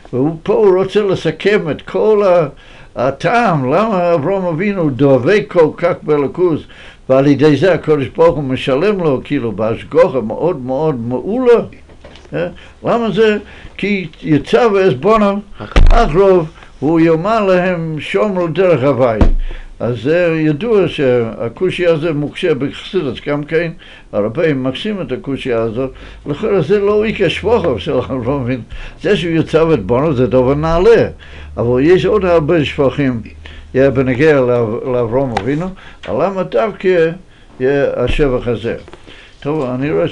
ופה הוא רוצה לסכם את כל הטעם, למה אברהם אבינו דואבק כל כך בלכוז ועל ידי זה הקדוש ברוך הוא משלם לו כאילו בהשגוחה מאוד מאוד מעולה למה זה? כי יצא ועזבונם אחרוב הוא יאמר להם שומרו דרך הווי. אז זה ידוע שהקושי הזה מוקשה בחסידות גם כן, הרבים מקסים את הקושי הזאת, לכן זה לא איקה שבוכו של לא מבין, זה שהוא יוצא ואת בונו זה דבר נעלה, אבל יש עוד הרבה שבחים בנגיע לאברום אבינו, למה דווקא השבח הזה. טוב, אני רואה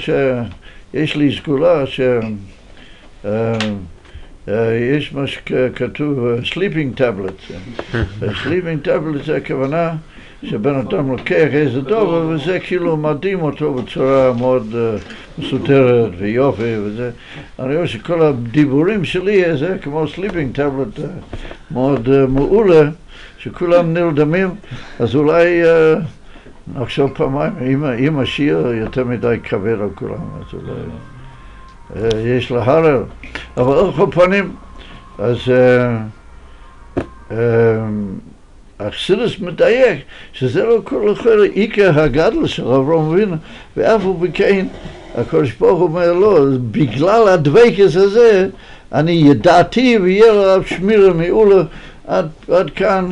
שיש לי סגולה ש... יש מה שכתוב sleeping tablets. sleeping tablets זה הכוונה שבן אדם לוקח איזה דובר וזה כאילו מדהים אותו בצורה מאוד מסודרת ויופי וזה. אני רואה שכל הדיבורים שלי זה כמו sleeping tablet מאוד מעולה, שכולם נרדמים, אז אולי נחשוב פעמיים, אם השיר יותר מדי כבד על כולם, אז אולי... יש לה הרר, אבל על כל פנים, אז אכסילוס מדייק שזה לא כל אחר עיקר הגדל של אברהם אבינו ואף הוא בכן הקדוש ברוך הוא אומר לו בגלל הדבקס הזה אני ידעתי ויהיה עליו שמירה מעולה עד, עד כאן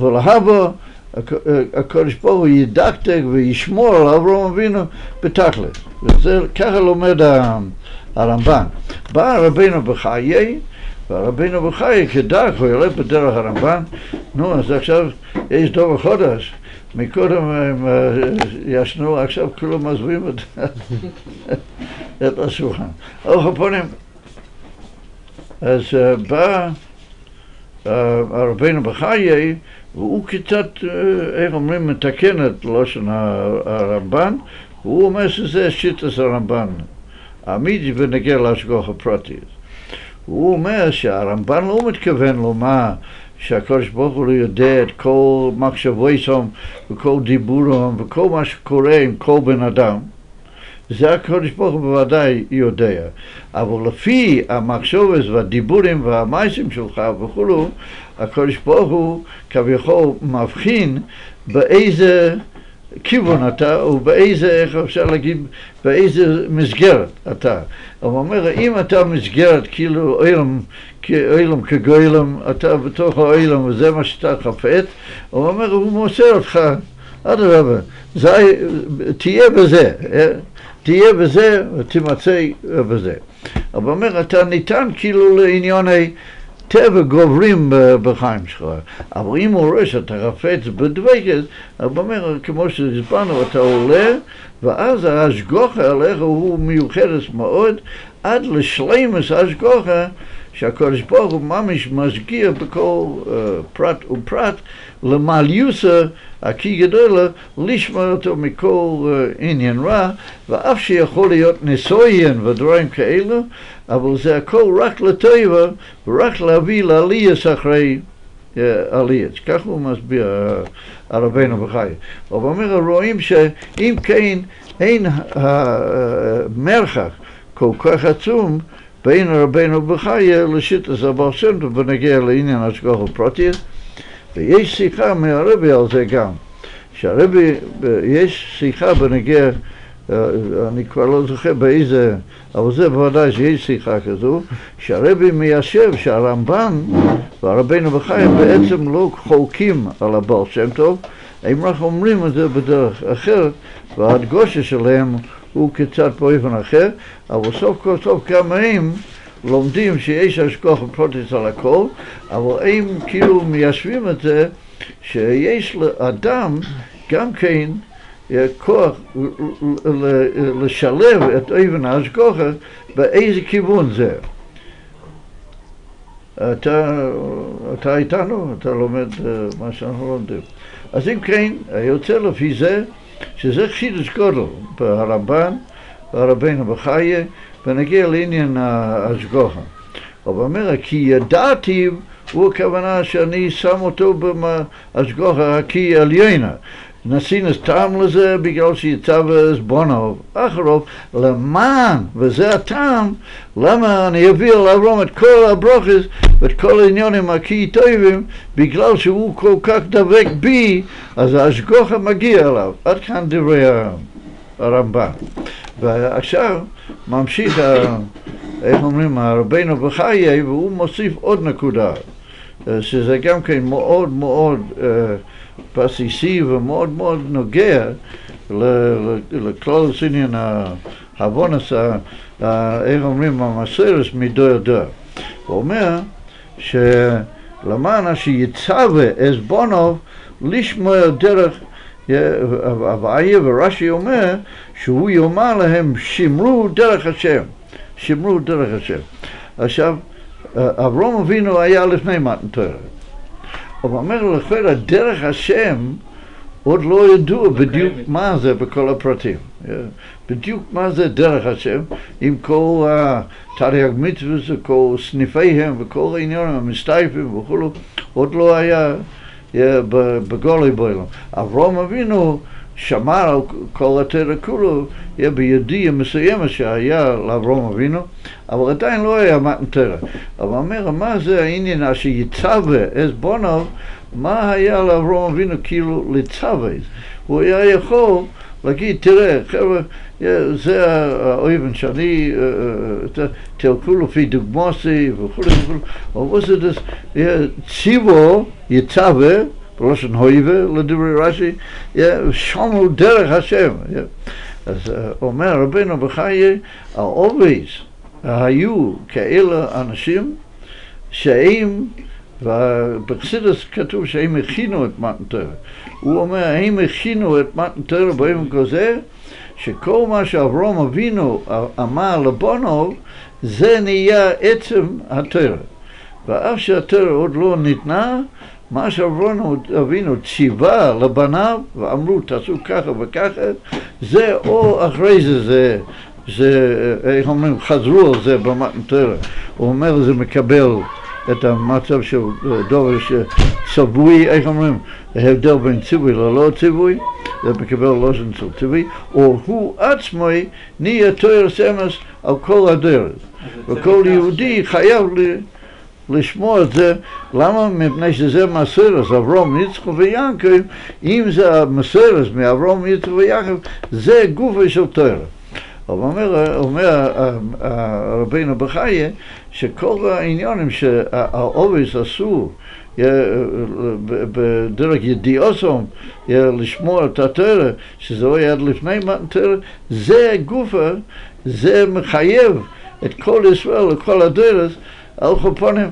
ולהבא הקדוש ברוך הוא ידקדק וישמור על אברהם אבינו בתכלת. וזה ככה לומד הרמב"ן. בא רבינו בחיי, והרבינו בחיי כדרך הוא יורד בדרך הרמב"ן. נו, אז עכשיו יש דור חודש. מקודם הם ישנו, עכשיו כולם עזבים את השולחן. על הפונים. אז בא הרבינו בחיי והוא קצת, איך אומרים, מתקן את לשון הרמב"ן, הוא אומר שזה שיטס הרמב"ן, אמיתי ונגיע להשגוח הפרטית. הוא אומר שהרמב"ן לא מתכוון לומר שהקדוש ברוך הוא לא יודע את כל מחשבויסום וכל דיבורום וכל מה שקורה עם כל בן אדם. זה הקדוש ברוך הוא בוודאי יודע. אבל לפי המחשובס והדיבורים והמייסים שלך וכולו, הקדוש ברוך הוא כביכול מבחין באיזה כיוון אתה, ובאיזה, איך אפשר להגיד, באיזה מסגרת אתה. הוא אומר, אם אתה מסגרת כאילו אילם, אילם כגוילם, אתה בתוך האילם וזה מה שאתה חפץ, הוא אומר, הוא מוסר אותך, אדרבה, תהיה בזה, אה? תהיה בזה ותמצא בזה. אבל אומר, אתה ניתן כאילו לענייני טבע גוברים בחיים שלך. אבל אם הוא רואה שאתה חפץ בדבקת, הוא אומר, כמו שהסברנו, אתה עולה, ואז ההשגוחה עליך הוא מיוחדת מאוד, עד לשלימוס ההשגוחה שהקדוש ברוך הוא ממש משגיע בכל uh, פרט ופרט למעליוסה הכי גדולה לשמור אותו מכל uh, עניין רע ואף שיכול להיות ניסויין ודברים כאלו אבל זה הכל רק לטבע ורק להביא לעליאס אחרי uh, עליאס כך הוא מסביר uh, הרבנו בחי אבל אומר רואים שאם כן אין המרחק כל כך עצום בין רבנו בחיה לשיטת הבעל שם טוב בנגיע לעניין השגוח הפרטיות ויש שיחה מהרבי על זה גם שהרבי, יש שיחה בנגיע, אני כבר לא זוכר באיזה, אבל זה בוודאי שיש שיחה כזו, שהרבי מיישב שהרמב"ן והרבנו בחיה בעצם לא חולקים על הבעל שם טוב, הם רק אומרים את זה בדרך אחרת, וההדגושה שלהם הוא קצת באופן אחר, אבל סוף כל סוף גם הם לומדים שיש השגוח פרוטיס על הכל, אבל הם כאילו מיישבים את זה שיש לאדם גם כן כוח לשלב את אבן ההשגוחה באיזה כיוון זה. אתה, אתה איתנו, אתה לומד מה שאנחנו לומדים. אז אם כן, יוצא לפי זה שזה חידוש גודל ברמב"ן, ברבנו בחייה, ונגיע לעניין ההשגוחה. אבל אומר, כי ידעתי, הוא הכוונה שאני שם אותו בהשגוחה הכי עליינה. נסינס טעם לזה בגלל שיצא ועזבונו אחרוב למען, וזה הטעם, למה אני אביא על אברום את כל הברוכס ואת כל העניונים הכי טובים בגלל שהוא כל כך דבק בי, אז ההשגוחה מגיע אליו. עד כאן דברי הרמב"ן. ועכשיו ממשיך, איך אומרים, הרבינו בחיי, והוא מוסיף עוד נקודה, שזה גם כן מאוד מאוד בסיסי ומאוד מאוד נוגע לכלל עניין הבונוס, איך אומרים, המסרס מדור דור. הוא אומר שלמען אשר יצווה עזבונוב לשמוע דרך אביה ורש"י אומר שהוא יאמר להם שמרו דרך השם, שמרו דרך השם. עכשיו, אברום אבינו היה לפני מתן הוא אומר לכאורה, דרך השם עוד לא ידעו בדיוק מה זה בכל הפרטים. בדיוק מה זה דרך השם, עם כל התרי"ג מצוות וכל סניפיהם וכל העניינים המסתייפים וכולו, עוד לא היה בגולי בוילם. אברום אבינו שמר על כל התרא כולו בידיעה מסוימת שהיה לאברום אבינו, אבל עדיין לא היה מתנתרא. אבל אומר, מה זה העניין אשר יצווה אס בונוב, מה היה לאברום אבינו כאילו לצווה? הוא היה יכול להגיד, תראה, חבר'ה, זה האויבן שאני, תלכו לפי דוגמוסי וכולי וכולי, זה ציוו יצווה בלושן הויבה לדברי רש"י, שומו דרך השם. אז אומר רבנו בחיי, העובס היו כאלה אנשים שהם, ובחסידס כתוב שהם הכינו את מתן הוא אומר, הם הכינו את מתן תורה באופן כזה, שכל מה שאברום אבינו אמר לבונו, זה נהיה עצם התורה. ואף שהתורה עוד לא ניתנה, מה שאברהם אבינו ציווה לבניו ואמרו תעשו ככה וככה זה או אחרי זה זה, זה איך אומרים חזרו על זה במתנתרא הוא אומר זה מקבל את המצב של דובר שצבוי, איך אומרים, ההבדל בין ציווי ללא ציווי, זה מקבל לושן של ציווי, או הוא עצמו נהיה תואר סמס על כל הדרך, וכל יהודי חייב לשמוע את זה, למה? מפני שזה מסרס, אברום, יצחק ויעקב, אם זה המסרס מאברום, יצחק ויעקב, זה גופה של תורה. אבל אומר, אומר רבינו בחייה, שכל העניונים שהעובס אסור בדרך ידיעוסום, לשמור את התורה, שזה לא יד לפני מתן זה גופה, זה מחייב את כל ישראל, את כל הדרך, על חופונים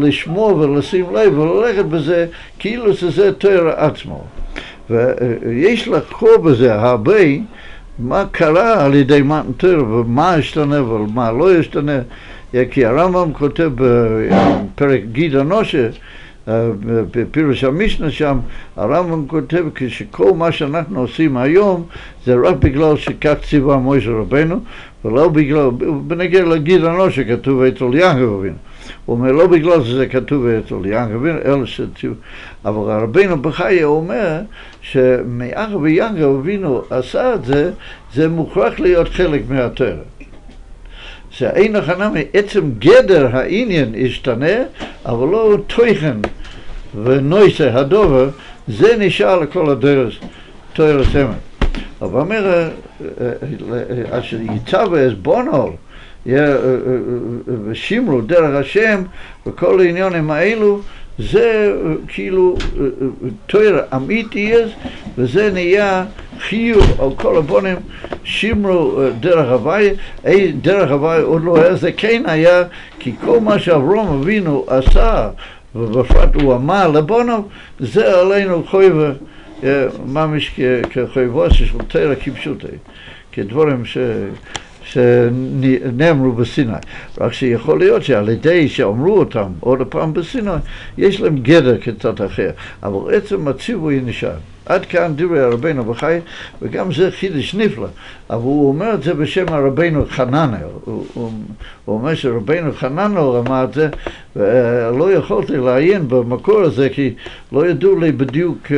לשמור ולשים לב וללכת בזה כאילו שזה תורה עצמו. ויש לקחו בזה הרבה מה קרה על ידי תורה ומה השתנה ומה לא השתנה? כי הרמב"ם כותב בפרק גיד אנושה בפירוש המשנה שם, הרמב"ם כותב שכל מה שאנחנו עושים היום זה רק בגלל שכך ציווה מוישה רבנו ולא בגלל, בנגיע לגיד אנושה כתוב אצל יעקב אבינו הוא אומר לא בגלל שזה כתוב אצל יעקב אלא שציווה אבל רבנו בחייה אומר שמאחר ויעקב אבינו עשה את זה זה מוכרח להיות חלק מהתורה שאין הכנה מעצם גדר העניין ישתנה, אבל לא תוכן ונויסה הדובר, זה נשאר לכל הדרך, תואר הסמל. אבל אומר, אשר יצווה בונול, ושימרו דרך השם, וכל העניונים האלו, זה כאילו תואר אמיתי וזה נהיה חיוב על כל הבונים שימרו דרך הוואי, דרך הוואי עוד לא היה, זה כן היה כי כל מה שאברום אבינו עשה ובפרט הוא אמר לבונוב זה עלינו חויבה ממש כחויבו של תרא כפשוטי כדבורים ש... שנאמרו בסיני. רק שיכול להיות שעל ידי שאמרו אותם עוד פעם בסיני, יש להם גדר קצת אחר. אבל עצם הציווי נשאר. עד כאן דברי הרבינו בחי, וגם זה חידש נפלא, אבל הוא אומר את זה בשם הרבינו חננאל, הוא, הוא, הוא אומר שרבינו חננאל אמר את זה, ולא יכולתי לעיין במקור הזה, כי לא ידעו לי בדיוק אה,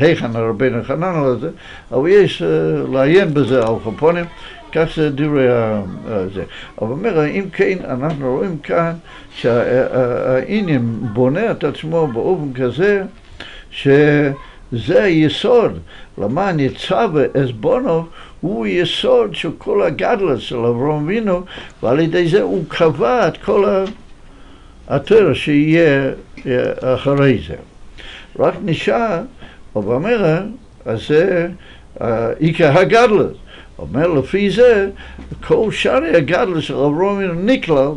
היכן הרבינו חננאל הזה, אבל יש אה, לעיין בזה על חפונים. כך זה דברי הזה. אבל אומר, אם כן, אנחנו רואים כאן שהעניין בונה את עצמו באופן כזה שזה היסוד. למען יצווה אסבונוב הוא יסוד של כל הגדלת של אברהם אבינו, ועל ידי זה הוא קבע את כל התורה שיהיה אחרי זה. רק נשאר, אבל אומר, אז זה עיקר הגדלת. אומר לפי זה, כל שערי הגדלה של אברהם נקלל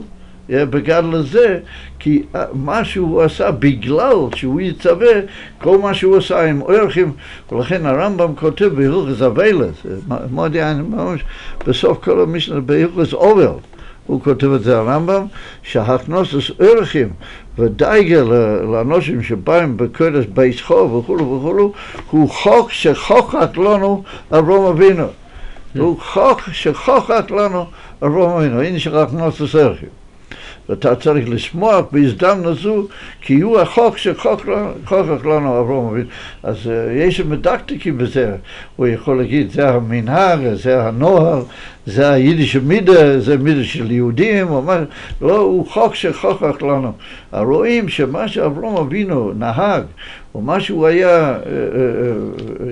בגדל הזה, כי מה שהוא עשה בגלל שהוא יצווה, כל מה שהוא עשה עם ערכים, ולכן הרמב"ם כותב בהלכס אביילס, מאוד יעניין ממש בסוף כל המשנה בהלכס אובל, הוא כותב את זה הרמב"ם, שהכנוסס ערכים ודייגה לאנשים שבאים בקודש בייס חוב וכולו וכולו, הוא חוק שחוקק לנו אברהם אבינו. הוא חוק שחוקק לנו אבינו, הנה שרק סרחים. ואתה צריך לשמוח בהזדמנות זו, כי הוא החוק שחוקק לנו אברהם אבינו. אז יש מדקדקים בזה, הוא יכול להגיד, זה המנהג, זה הנוהל, זה היידיש מידה, זה מידה של יהודים, הוא אומר, לא, הוא חוק שחוקק לנו. רואים שמה שאברהם אבינו נהג, או מה שהוא היה,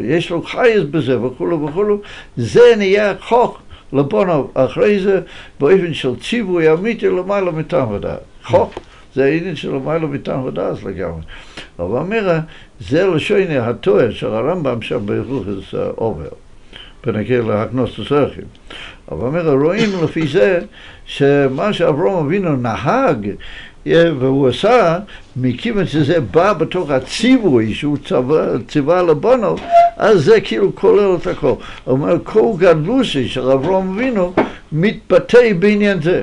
יש לו חייס בזה וכולו וכולו, זה נהיה חוק. לבונו אחרי זה באופן של ציווי אמיתי למעלה מטעם ודעת. חוק זה העניין של למעלה מטעם ודעת לגמרי. אבל אומר, זה לשוני הטועה של הרמב"ם שם ברוכס עובר. בנגיע להקנוס הסרכים. אבל אומר, רואים לפי זה שמה שאברום אבינו נהג והוא עשה, מכיוון שזה בא בתוך הציווי שהוא צבא, ציווה לבונו, אז זה כאילו כולל את הכל. הוא אומר, כל גדלוסי של אברהם אבינו מתבטא בעניין זה,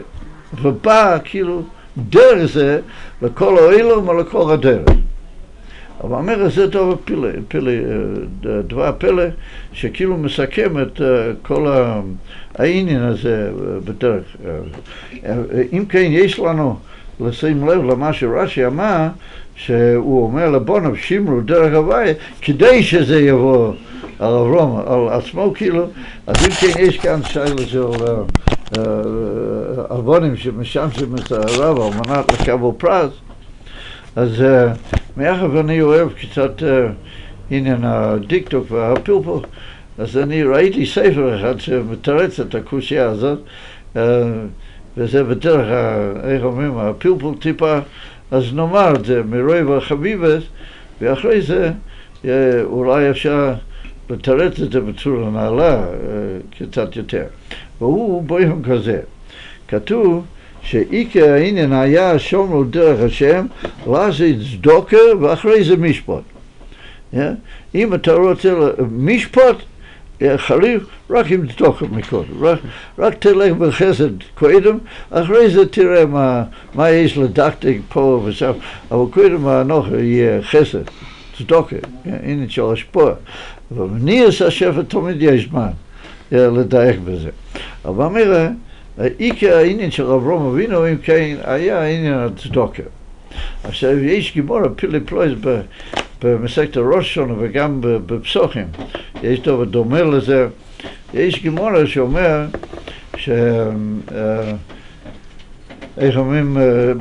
ובא כאילו דרך זה לכל האילום ולכל הדרך. אבל אומר, זה דבר פלא, פלא, דבר פלא, שכאילו מסכם את כל העניין הזה בדרך. אם כן, יש לנו לשים לב למה שרש"י אמר, שהוא אומר לבונוב שימרו דרך הוואי, כדי שזה יבוא. על אברום, על עצמו כאילו, אז אם כן יש כאן שאלה של אלבונים שמשמשים את הרב על מנת לקבל פרס, אז מאחר ואני אוהב קצת עניין הדקדוק והפלפול, אז אני ראיתי ספר אחד שמתרץ את הקושייה הזאת, וזה בדרך, איך אומרים, הפלפול טיפה, אז נאמר את זה מרוי וחביבס, ואחרי זה אולי אפשר לתרץ את זה בצורה נעלה קצת יותר. והוא ביום כזה. כתוב שעיקר העניין היה שומרו דרך השם, לעשות צדוקה ואחרי זה משפט. Yeah? אם אתה רוצה משפט, חריף, רק עם צדוקה מקודם, רק, רק תלך בחסד קודם, אחרי זה תראה מה, מה יש לדקדק פה ושם, אבל קודם הנוכל יהיה חסד, צדוקה, הנה של השפוע. אבל מניעס השפט תמיד יש זמן לדייק בזה. אבל מראה, עיקר העניין של אברום אבינו, אם כן, היה עניין הצדוקה. עכשיו, יש גימור פילי פלויס במסכת שלנו וגם בפסוחים, יש דבר דומה לזה, יש גימור שאומר ש... איך אומרים,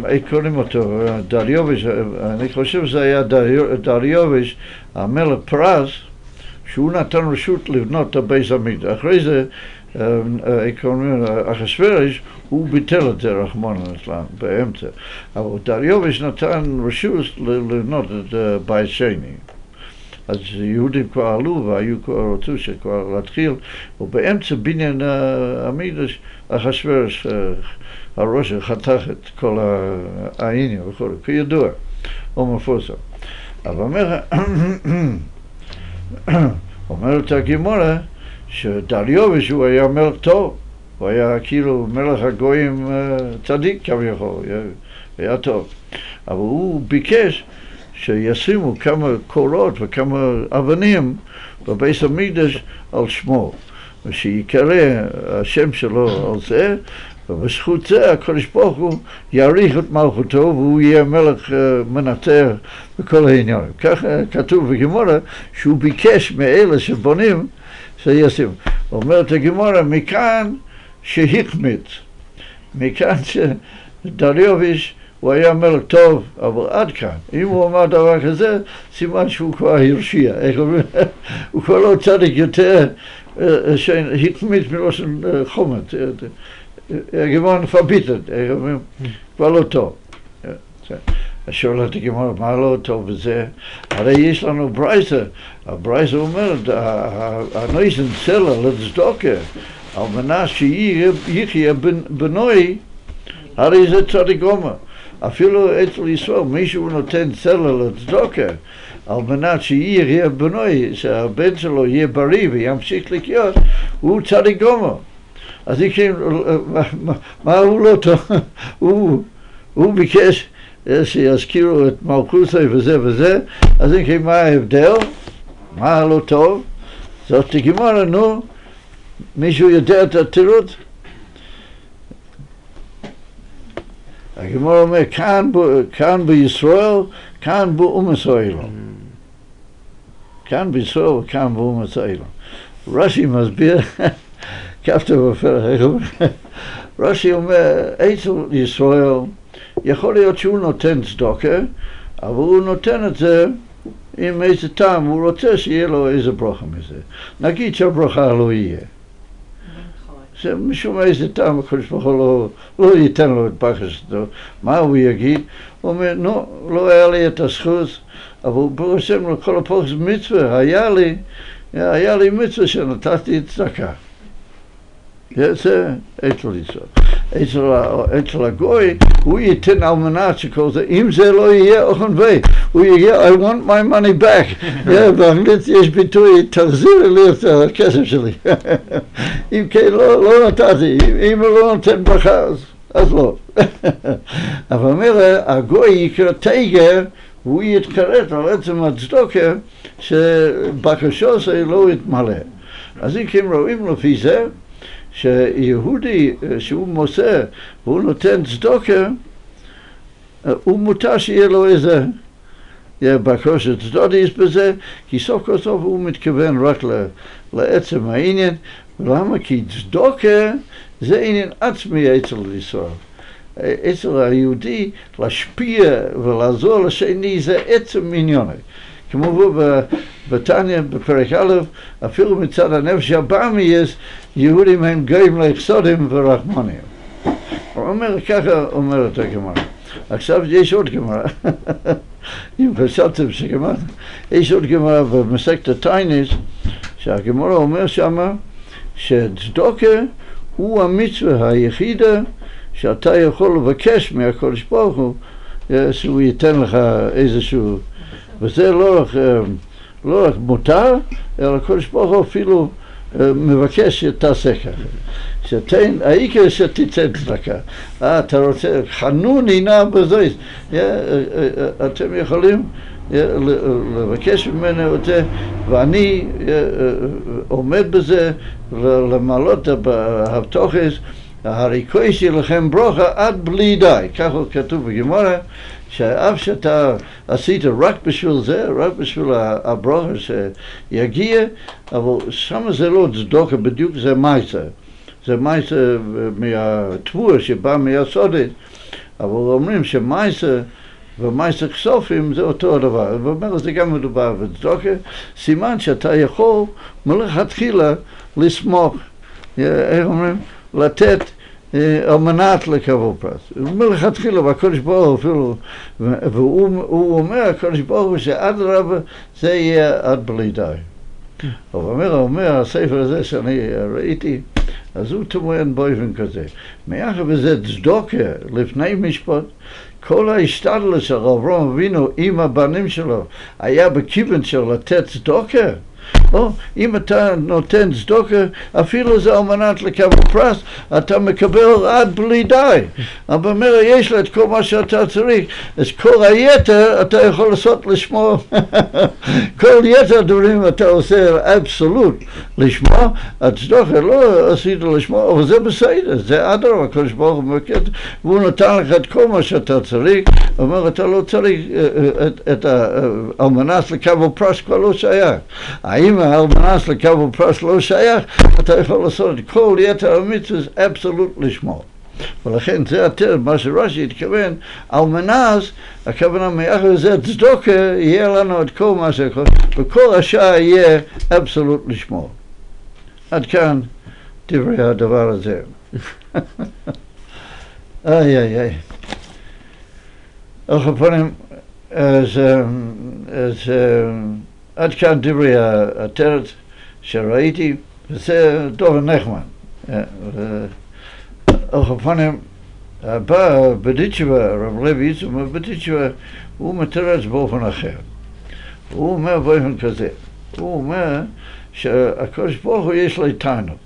איך קוראים אותו, דריוביש, אני חושב שזה היה דריוביש, המלך פרס, שהוא נתן רשות לבנות את הבייס המקדש. אחרי זה, עקרונית, אחשוורוש, הוא ביטל את זה, רחמונא ליצלן, באמצע. אבל דריווש נתן רשות לבנות את הבית שני. אז יהודים כבר עלו והיו כבר רצו שכבר להתחיל, ובאמצע בניין המקדש, אחשוורוש, הראש חתך את כל העניין וכו', כידוע, או מפורסם. אבל אומר, אומרת הגימורה שדריוביש הוא היה מלך טוב, הוא היה כאילו מלך הגויים צדיק כביכול, היה טוב. אבל הוא ביקש שישימו כמה קורות וכמה אבנים בבית המקדש על שמו, ושיקרא השם שלו על זה, ובזכות זה הקדוש ברוך הוא יאריך את מלכותו והוא יהיה מלך מנצח בכל העניינים. ככה כתוב בגימורה שהוא ביקש מאלה שבונים שישימו. אומרת הגימורה, מכאן שהחמיץ, מכאן שדריוביש הוא היה מלך טוב, אבל עד כאן. אם הוא אמר דבר כזה, סימן שהוא כבר הרשיע. הוא כבר לא צדיק יותר, שהחמיץ מלושן חומת. הגמרא פביטת? כבר לא טוב. שואלת הגמרא, מה לא טוב בזה? הרי יש לנו ברייסה, הברייסה אומרת, הנויסן סלע לצדוקה, על מנת שיחיה בנוי, הרי זה צדיק גומר. אפילו אצל ישראל, מישהו נותן סלע לצדוקה, על מנת שיהיה בנוי, שהבן שלו יהיה בריא וימשיך לחיות, הוא צדיק גומר. אז היא כאילו, מה הוא לא טוב? הוא ביקש שיזכירו את מלכוסי וזה וזה, אז אם כן, מה ההבדל? מה הלא טוב? זאת תגמור נו, מישהו יודע את התירוץ? הגמור אומר, כאן, כאן בישראל, כאן באום ישראל. כאן בישראל וכאן באום ישראל. רש"י מסביר, כפתר בפרח, רש"י אומר, אצל ישראל יכול להיות שהוא נותן צדוקה, אבל הוא נותן את זה עם איזה טעם, הוא רוצה שיהיה לו איזה ברכה מזה. נגיד שהברכה לא יהיה. זה משום איזה טעם הקדוש ברוך הוא לא, לא ייתן לו את בקשתו. מה הוא יגיד? הוא אומר, נו, לא היה לי את הזכות, אבל ברוך השם לכל הפוך מצווה, היה לי, היה לי מצווה שנתתי צדקה. זה אצל ישראל. אצל הגוי, הוא ייתן על מנת שכל זה, אם זה לא יהיה אוכן וי, הוא יהיה, I want my money back. באנגלית יש ביטוי, תחזיר לי את הכסף שלי. אם כן, לא, לא נתתי, אם הוא לא נותן ברכה, אז לא. אבל אומר, הגוי יקרא תיגר, הוא יתקרט על עצם הצדוקה, שבקשו זה לא יתמלא. אז אם כן רואים לפי זה, שיהודי שהוא מוסר והוא נותן צדוקה, הוא מותר שיהיה לו איזה בקושת צדודיס בזה, כי סוף כל סוף הוא מתכוון רק לעצם העניין, למה? כי צדוקה זה עניין עצמי אצל ישראל. אצל היהודי להשפיע ולעזור לשני זה עצם עניוני. כמו בתניא בפרק א', אפילו מצד הנפש הבאמי יש יהודים הם גאים ליחסודים ורחמנים. הוא אומר, ככה אומרת הגמרא. עכשיו יש עוד גמרא. אם חשבתם שגמרא, יש עוד גמרא במסכת הטייניס, שהגמרא אומר שמה שצדוקה הוא המצווה היחידה שאתה יכול לבקש מהקדוש ברוך הוא שהוא ייתן לך איזשהו, וזה לא רק, לא רק מותר, אלא הקדוש ברוך הוא אפילו מבקש שתעשה ככה. שתן, העיקר שתצא צדקה. אה, אתה רוצה, חנוני נא בזויס. אתם יכולים לבקש ממנו את זה, ואני עומד בזה למעלות הבטוחס, הריקוי לכם ברוכה עד בלי די. ככה כתוב בגמורה, שאף שאתה עשית רק בשביל זה, רק בשביל הברוכה שיגיע, אבל שם זה לא צדוקה בדיוק, זה מייסה. זה מייסה מהתבוע שבא מהסודית, אבל אומרים שמייסה ומייסה כסופים זה אותו הדבר, ואומר זה גם מדובר בצדוקה, סימן שאתה יכול מלכתחילה לסמוך, איך אומרים? לתת על מנת לקבל פרס. מלכתחילה, והקדוש ברוך הוא אפילו, והוא אומר, הקדוש ברוך הוא שאדרבה זה יהיה עד בלי די. אבל אומר, אומר הספר הזה שאני ראיתי, אז הוא טוען באופן כזה. מאחר וזה צדוקה לפני משפט, כל ההשתדלות של אברהם אבינו עם הבנים שלו היה בכיוון של לתת צדוקה. או אם אתה נותן צדוקה, אפילו זה על מנת לקבל פרס, אתה מקבל עד בלי די. אבל אומר, יש לה את כל מה שאתה צריך, אז כל היתר אתה יכול לעשות לשמוע. כל יתר דברים אתה עושה אבסולוט לשמוע, הצדוקה לא עשית לשמוע, אבל זה בסדר, זה אדרבה, הקדוש ברוך הוא מבקש, והוא נתן לך את כל מה שאתה צריך, הוא אומר, אתה לא צריך את האלמנס לקבל פרס, כבר לא שייך. האם האלמנס לקבל פרס לא שייך, אתה יכול לעשות את כל יתר המצוות אבסולוט לשמור. ולכן זה יותר מה שרש"י התכוון, אלמנס, הכוונה מאחר לזה צדוקה, יהיה לנו את כל מה שיכול, וכל השאר יהיה אבסולוט לשמור. עד כאן דברי הדבר הזה. איי איי איי. על כל פנים, אז, אז עד כאן דברי התרת שראיתי, וזה דובר נחמן. על כל פנים, הבא בדיצ'בה, רב לוי יצום בדיצ'בה, הוא מתרץ באופן אחר. הוא אומר באופן כזה, הוא אומר שהקדוש ברוך הוא יש לו תענוג.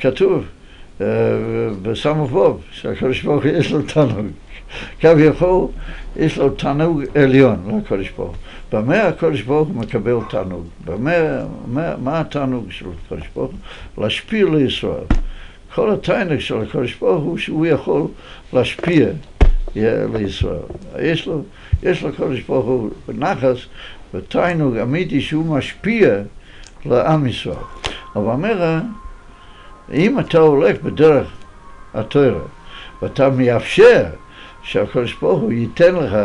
כתוב בסמוך בוב שהקדוש ברוך הוא יש לו תענוג. כביכול יש לו תענוג עליון לקדוש ברוך הוא. במה הקדוש ברוך הוא מקבל תענוג? במה, מה, מה התענוג של הקדוש ברוך הוא? להשפיע לישראל. כל התענוג של הקדוש ברוך הוא שהוא יכול להשפיע לישראל. יש לו, יש הקדוש ברוך הוא נחס ותענוג אמיתי שהוא משפיע לעם ישראל. אבל אומר, אם אתה הולך בדרך התורה ואתה מאפשר שהקדוש ברוך הוא ייתן לך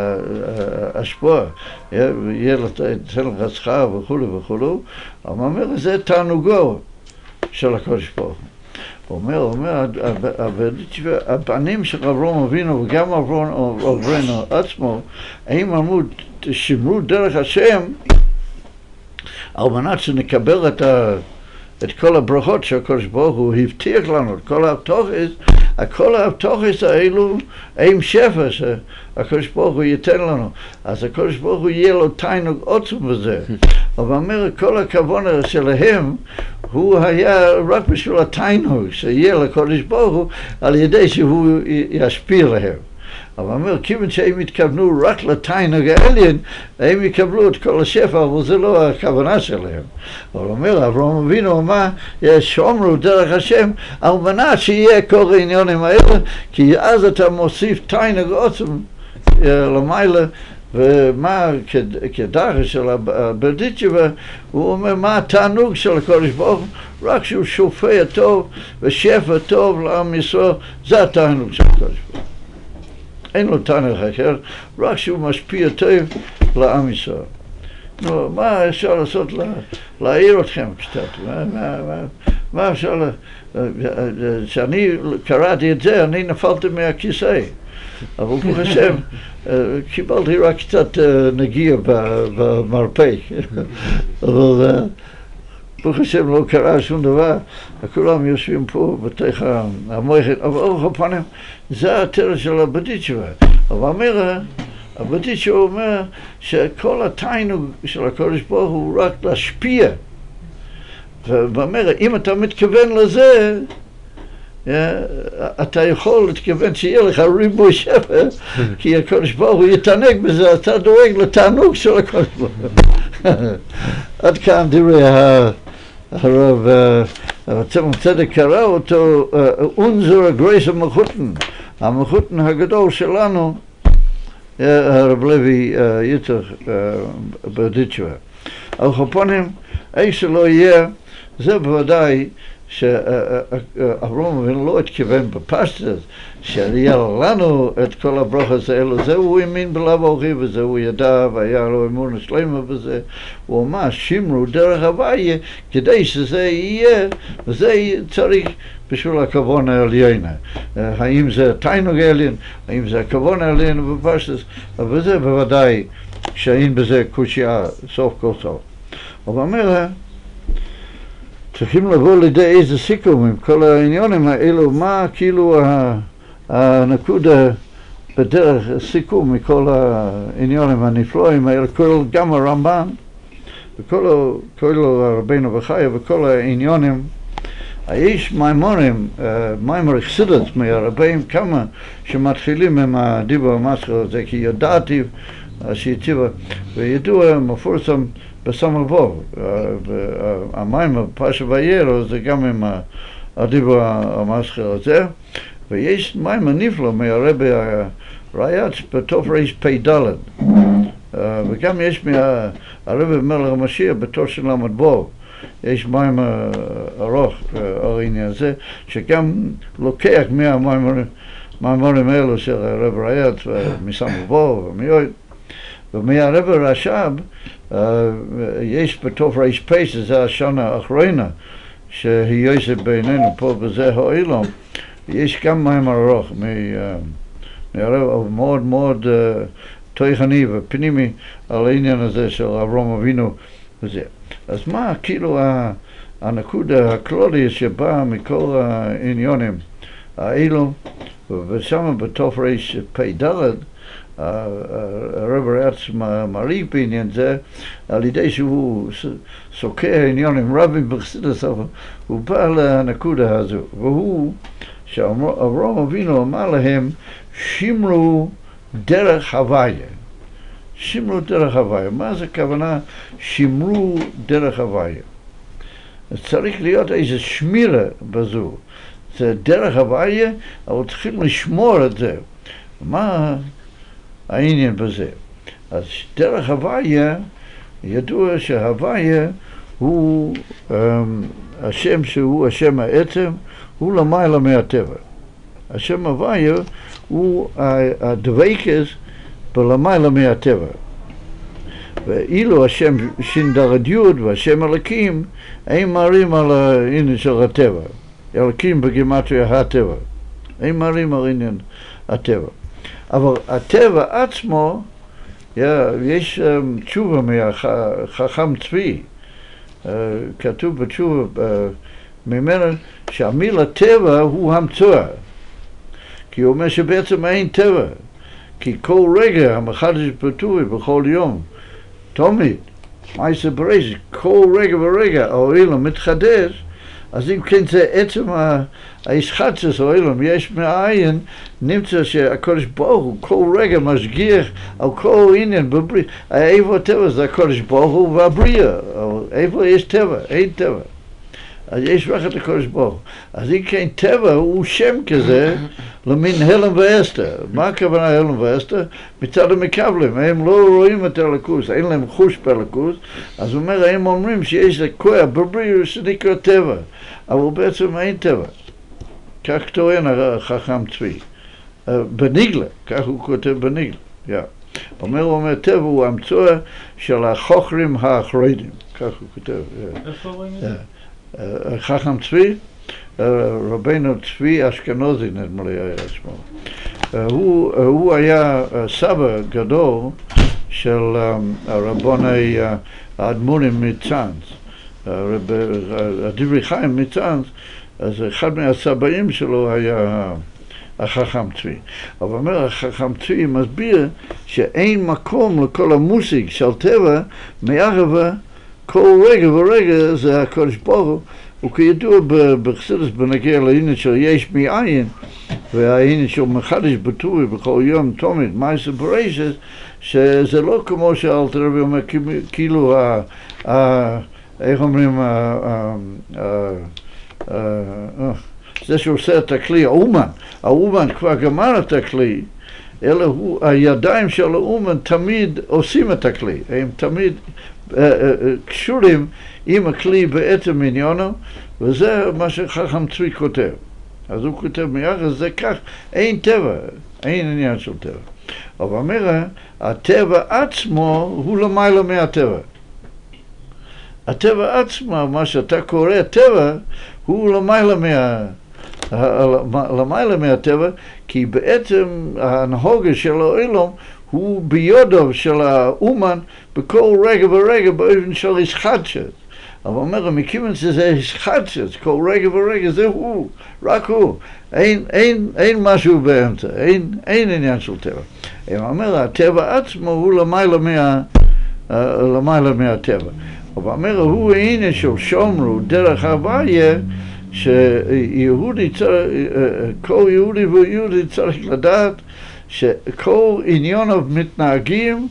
השפעה, ייתן לך שכר וכולי אבל אומר, זה תענוגו של הקדוש ברוך הוא. אומר, אומר, הבנים של אברהם אבינו וגם אברהם אברנו עצמו, הם אמרו, שמרו דרך השם על מנת שנקבל את, ה, את כל הברכות שהקדוש ברוך הוא הבטיח לנו, את כל התוכס, כל התוכס האלו הם שפע שהקדוש ברוך הוא ייתן לנו. אז הקדוש ברוך הוא יהיה לו תיינוג עוצם בזה. אבל אומר, כל הכוונה שלהם הוא היה רק בשביל התיינוג שיהיה לקודש ברוך הוא על ידי שהוא ישפיע להם. אבל אומר, כיוון שהם התכוונו רק לתיינוג העליין, הם יקבלו את כל השפע, אבל זה לא הכוונה שלהם. אבל אומר, אברהם אבינו אמר, שומרו דרך השם, על מנת שיהיה כל העניונים האלה, כי אז אתה מוסיף תיינוג עוצם למעלה ומה כדרך של הברדיצ'בה, הוא אומר מה התענוג של הקודש ברוך הוא, רק שהוא שופע טוב ושפע טוב לעם ישראל, זה התענוג של הקודש ברוך הוא. אין לו תענוג אחר, רק שהוא משפיע טוב לעם ישראל. נו, מה אפשר לעשות? לה, להעיר אתכם קצת. מה, מה. לה... כשאני קראתי את זה, אני נפלתי מהכיסא. אבל ברוך השם, קיבלתי רק קצת נגיע במרפק. אבל ברוך השם לא קרה שום דבר, כולם יושבים פה בתוך המועכת, אבל אורך הפנים זה הטרס של הבדיצ'ווה. אבל אומר, הבדיצ'ווה אומר שכל התיינוג של הקודש ברוך הוא רק להשפיע. ואומר, אם אתה מתכוון לזה, אתה יכול להתכוון שיהיה לך ריבוי שפר, כי הקדוש ברוך הוא יתענג בזה, אתה דואג לתענוג של הקדוש ברוך הוא. עד כאן דברי הרב צמח צדק קרא אותו אונזור גרייס המחותן, המחותן הגדול שלנו, הרב לוי יצח ברדיצ'ווה. על חופונים, איך שלא יהיה, זה בוודאי שאברום אבינו לא התכוון בפשטות שיהיה לנו את כל הברוכות האלו, זה הוא האמין בלאו אורי וזה הוא ידע והיה לו אמון שלמה בזה, הוא אמר שימרו דרך הוויה כדי שזה יהיה וזה צריך בשביל הכוון העליונה. האם זה תיינוג העליון, האם זה הכוון העליון בפשטות, אבל זה בוודאי שאין בזה קושייה סוף כל סוף. אבל אומר צריכים לבוא לידי איזה סיכום עם כל העניונים האלו, מה כאילו הנקודה בדרך סיכום מכל העניונים הנפלאים האלה, כל, גם הרמב"ן וכל רבינו וחיה וכל העניונים. יש מימורים, מימור אכסידס מהרבים כמה שמתחילים עם הדיבור המסחר הזה כי ידעתי שהציבה וידוע מפורסם בסמר ווב, המים בפרשת וירו זה גם עם הדיבור המסחר הזה, ויש מים הנפלא מהרבי הרייץ בתוף פ"ד, וגם יש מהרבי מלך המשיח בתור של ל"ו, יש מים ארוך על העניין הזה, שגם לוקח מהמאמרים האלו של הרב רייץ ווב ומיועד, ומהרב רש"ב יש בתוף ר"פ, שזה השנה האחרונה שהיא יוסף בעינינו פה בזה העולם, יש גם מים ארוך מהרב מאוד מאוד תויכני ופנימי על העניין הזה של אברום אבינו וזה. אז מה כאילו הנקודה הכלולית שבאה מכל העניונים האלו, ושם בתוף ר"פ הרב רץ מעריך בעניין זה על ידי שהוא סוקר עניין עם רבים בחסידס, הוא בא לנקודה הזו, והוא שאברום אבינו אמר להם שמרו דרך הוויה. שמרו דרך הוויה. מה זה כוונה שמרו דרך הוויה? צריך להיות איזה שמירה בזו. זה דרך הוויה, אבל צריכים לשמור את זה. מה העניין בזה. אז דרך הוויה, ידוע שהוויה הוא um, השם שהוא השם העצם, הוא למעלה מהטבע. השם הוויה הוא הדוויקס בלמעלה מהטבע. ואילו השם ש"ד י' והשם אלוקים, הם מראים על העניין של הטבע. אלוקים בגימטריה הטבע. הם מראים על עניין הטבע. אבל הטבע עצמו, יש תשובה מהחכם צבי, כתוב בתשובה ממנו שהמילה טבע הוא המצואה, כי הוא אומר שבעצם אין טבע, כי כל רגע המחדש פתוי בכל יום, תמיד, מה יעשה ברז, כל רגע ורגע העולם מתחדש אז אם כן זה עצם האיסחטסס או אילום, יש מאין, נמצא שהקודש ברוך הוא כל רגע משגיח על כל עניין בבריאה. איפה הטבע זה הקודש ברוך הוא והבריאה, איפה יש טבע? אין טבע. אז יש רק את הקודש ברוך אז אם כן טבע הוא שם כזה למין הלם ואסתר. מה הכוונה הלם ואסתר? מצד המקבלים, הם לא רואים את הלקוס, אין להם חוש בלקוס, אז הוא אומר, הם אומרים שיש כוח בבריאו שנקרא טבע, אבל בעצם אין טבע. כך טוען החכם צבי. אה, בניגלה, כך הוא כותב בניגלה. Yeah. אומר, הוא אומר, טבע הוא המצוא של החוכרים האחרונים, כך הוא כותב. איפה רואים את זה? אה, חכם צבי, אה, רבנו צבי אשכנוזי נדמה לי היה שמו. אה, הוא, הוא היה סבא גדול של רבוני האדמו"רים מצאנז. הדברי חיים מצאנז, אז אחד מהסבאים שלו היה החכם צבי. אבל אומר החכם צבי מסביר שאין מקום לכל המוסיק של טבע מערבה כל רגע ורגע זה הקודש ברוך הוא וכידוע בחסידס בנגיע לעניין של יש מאין והעניין של מחדש בטורי בכל יום תומית מייסר ברשת שזה לא כמו שאלתר רבי אומר כאילו איך אומרים זה שעושה את הכלי, האומן, האומן כבר גמר את הכלי, אלא הוא, הידיים של האומן תמיד עושים את הכלי, הם תמיד אה, אה, אה, קשורים עם הכלי בעצם עניונו, וזה מה שחכם צבי כותב. אז הוא כותב מיחס, זה כך, אין טבע, אין עניין של טבע. אבל אומר, הטבע עצמו הוא למעלה מהטבע. הטבע עצמו, מה שאתה קורא טבע, הוא למעלה מה... למעלה מהטבע, כי בעצם ההנהוגה של האילום הוא ביודו של האומן בכל רגע ורגע באופן של איסחדשת. אבל אומר, מכיוון שזה איסחדשת, כל רגע ורגע זה הוא, רק הוא. אין, אין, אין משהו באמצע, אין, אין עניין של טבע. הוא אומר, הטבע עצמו הוא למעלה, מה, למעלה מהטבע. אבל אומר, הוא העניין של שומרו דרך הוויה שיהודי צריך, כל יהודי ויהודי צריך לדעת שכל עניוניו מתנהגים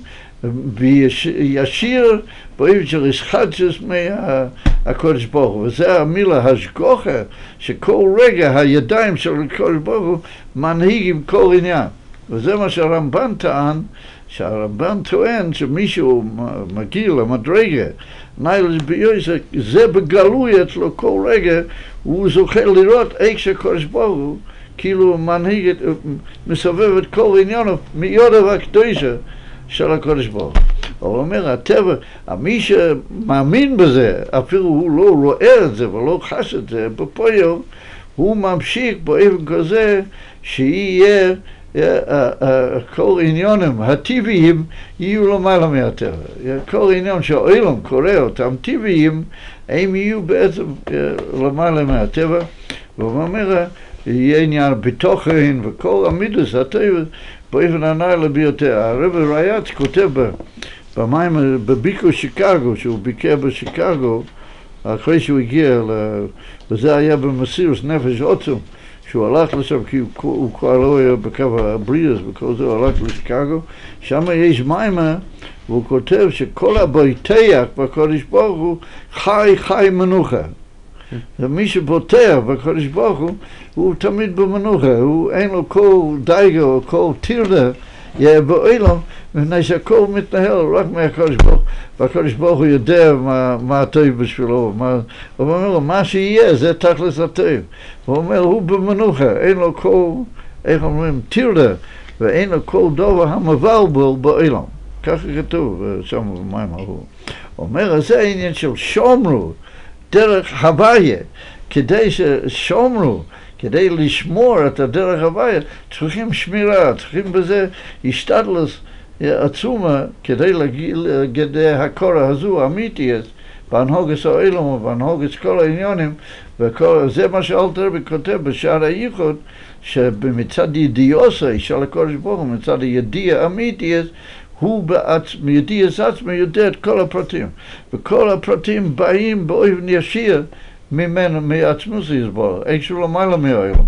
וישיר באופן של איסחדשס מהקודש ברוך הוא. וזה המילה השגוחה, שכל רגע הידיים של הקודש ברוך הוא מנהיגים כל עניין. וזה מה שהרמב"ן טען, שהרמב"ן טוען שמישהו מגיע למדרגה, ניילס ביועסק, זה בגלוי אצלו כל רגע, הוא זוכה לראות איך שהקודש ברוך הוא כאילו מנהיג, מסובב את כל עניינו מיודו והקדושה של הקודש ברוך הוא. הוא אומר, הטבע, מי שמאמין בזה, אפילו הוא לא רואה את זה ולא חש את זה בפועל, הוא ממשיך באופן כזה שיהיה כל עניונים הטבעיים יהיו למעלה מהטבע. כל עניון שהאילון קורא אותם טבעיים, הם יהיו בעצם למעלה מהטבע. והוא אומר, יהיה עניין בתוכן וכל המידוס הטבע באופן הנעלה ביותר. הרב רייץ כותב במים, בביקור שיקגו, שהוא ביקר בשיקגו, אחרי שהוא הגיע, וזה היה במסירוס נפש עוצום. שהוא הלך לשם, כי הוא, כבר לא היה בקו הבריאס וכל זה, הוא הלך לשיקגו, שם יש מיימה, והוא כותב שכל הבויטח בקודש ברוך הוא חי חי מנוחה. ומי שבוטח בקודש ברוך הוא, הוא תמיד במנוחה, הוא אין לו כל דייגה או כל טירדה יהיה באילום, מפני שהכל מתנהל רק מהקודש ברוך והקודש ברוך הוא יודע מה, מה הטוב בשבילו, מה, הוא אומר לו, מה שיהיה זה תכלס הטוב. הוא אומר, הוא במנוחה, אין לו כל, איך אומרים, טירדה, ואין לו כל דבר המבלבל באילום. ככה כתוב שם במים ההוא. הוא אומר, זה העניין של שומרו, דרך הוויה, כדי ששומרו, כדי לשמור את הדרך הוויה, צריכים שמירה, צריכים בזה השתדלת עצומה כדי להגיד הקורא הזו, אמיתיאס, בהנהוגס האילום ובהנהוגס כל העניונים, וזה מה שאלתר רבי כותב בשער הייחוד, שבמצד ידיעוסי של הקודש ברוך הוא, מצד הידיע אמיתיאס, הוא בעצמו, ידיעס עצמו יודע את כל הפרטים. וכל הפרטים באים באופן ישיר ממנו, מעצמו זה יסבור, איך שהוא למעלה מהאילום.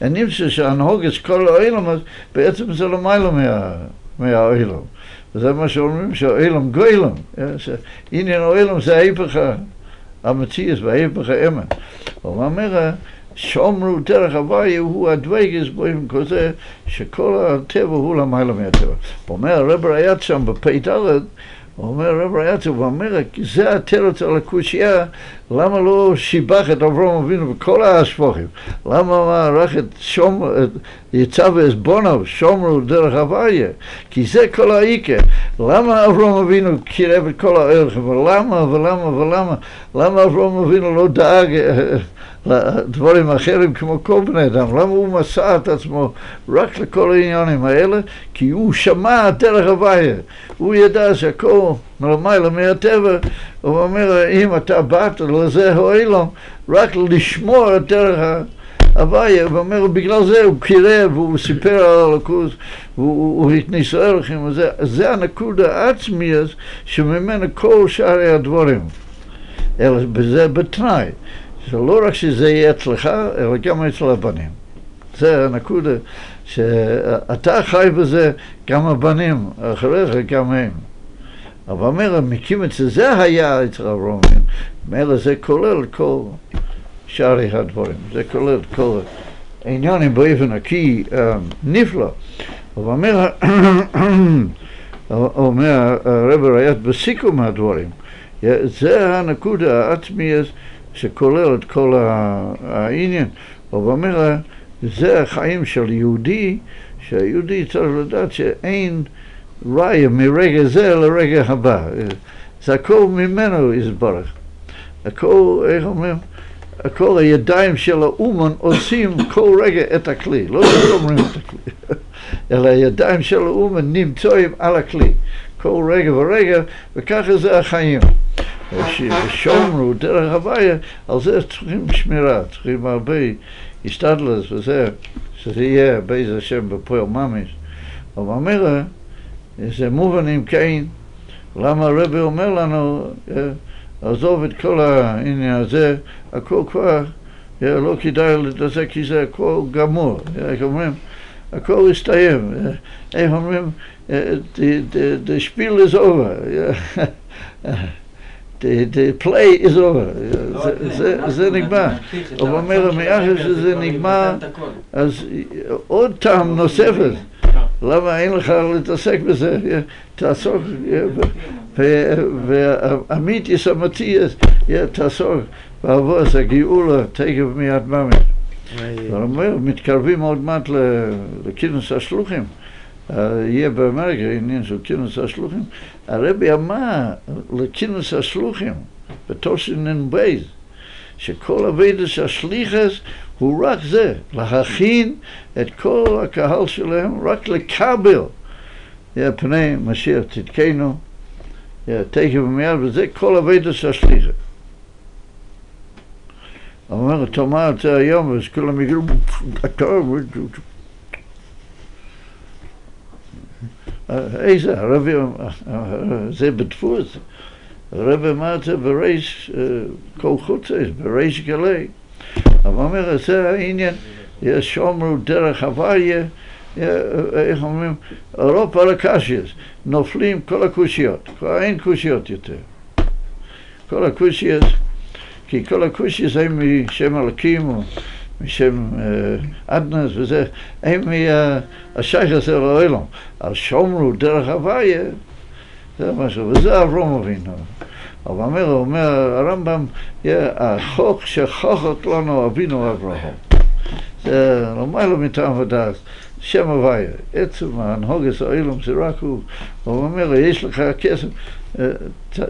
הנמצא שהנהוגס כל האילום, בעצם זה למעלה מה... מהאילום. וזה מה שאומרים שהאילום גוילום, עניין האילום זה ההיפך המציאס וההפך האמת. הוא אומר, שומרו דרך הוויה הוא הדבגס באופן כזה שכל הטבע הוא למעלה מהטבע. אומר, הרב ראיית שם בפ"ד אומר רב ריאצה, הוא אומר, זה התרץ על הקושייה, למה לא שיבח את אברום אבינו בכל השפוכים? למה רק את שום, יצא ועזבונו, שומרו דרך הוויה? כי זה כל העיקר. למה אברום אבינו קירב את כל הערכים? ולמה ולמה ולמה? למה אברום אבינו לא דאג לדברים אחרים כמו כל בני אדם. למה הוא מסע את עצמו רק לכל העניינים האלה? כי הוא שמע דרך הוויה. הוא ידע שהכל מלמעלה מהטבע. הוא אומר, אם אתה באת לזה העולם, רק לשמור את דרך הוויה, הוא אומר, בגלל זה הוא קירב, הוא סיפר על הלכוס, הוא הכניס ערכים, וזה, זה הנקודה העצמי שממנו כל שאר הדברים. אלא בזה בתנאי. שלא רק שזה יהיה אצלך, אלא גם אצל הבנים. זה הנקודה, שאתה חי בזה, גם הבנים אחריך, גם הם. אבל מקים את זה, היה אצל הרומים. מילא זה כולל כל שארי הדברים, זה כולל כל העניינים באופן הכי נפלא. אבל אומר, אומר הרב ראיית בסיכום הדברים, זה הנקודה העצמית שכולל את כל העניין. הוא אומר, זה החיים של יהודי, שהיהודי צריך לדעת שאין ראיה מרגע זה לרגע הבא. זה הכל ממנו יסברך. הכל, איך אומרים? הכל הידיים של האומן עושים כל רגע את הכלי, לא אומרים את הכלי, אלא הידיים של האומן נמצאים על הכלי, כל רגע ורגע, וככה זה החיים. ושומרו דרך הוויה, על זה צריכים שמירה, צריכים הרבה השתדלת וזה, שזה יהיה באיזה השם בפועל ממש. אבל אומר, זה מובן אם כן, למה הרבי אומר לנו, עזוב את כל העניין הזה, הכל כבר, לא כדאי להתעסק כי זה הכל גמור, איך אומרים? הכל הסתיים, איך אומרים? The spiel is over. the play is over, זה נגמר. הוא אומר, מאחר שזה נגמר, אז עוד טעם נוספת. למה אין לך להתעסק בזה? תעסוק, ועמית יסמתי, תעסוק בעבוס הגאולה תכף מיד ממש. אומר, מתקרבים עוד מעט לכינוס השלוחים. יהיה באמריקה עניין של כינוס השלוחים, הרבי אמר לכינוס השלוחים בתושן בייז, שכל עבוידס השליחוס הוא רק זה, להכין את כל הקהל שלהם רק לקבל פני משיח צדקנו, תכף ומיד, וזה כל עבוידס השליחוס. אומר, תאמר את זה היום, אז כולם יגידו, אתה איזה, הרבי, זה בדפוס, הרבי אמר את זה בריש כל חוצץ, בריש גלי. אבל אומר, זה העניין, יש שומרו דרך הוויה, איך אומרים, אירופה לקשיאס, נופלים כל הקושיות, כבר אין קושיות יותר. כל הקושיות, כי כל הקושיות הם משם אלוקים, משם אדנס וזה, הם מהשייך הזה לעולם. על שומרו דרך הוויה, זה משהו, וזה אברום אבינו. אבל אומר, אומר הרמב"ם, החוק שחוכת לנו אבינו אברהם. זה למעלה מטעם ודעת, שם הוויה, עצם ההנהוגס האילום זה רק הוא. הוא אומר, יש לך כסף,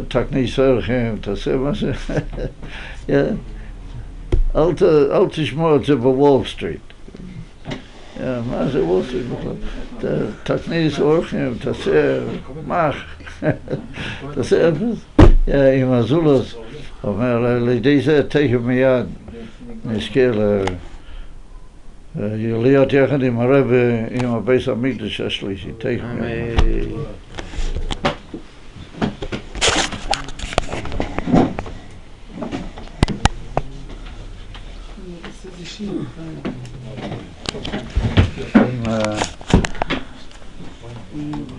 תקנה ישראלכם, תעשה מה ש... אל תשמור את זה בוול סטריט. מה זה וול סטריט בכלל? תכניס אורחים, תעשה מח, תעשה עם הזולוס. אומר, לידי זה תכף מיד נזכה להיות יחד עם הרב, עם הבייס המקדש השלישי, תכף מיד. Thank you.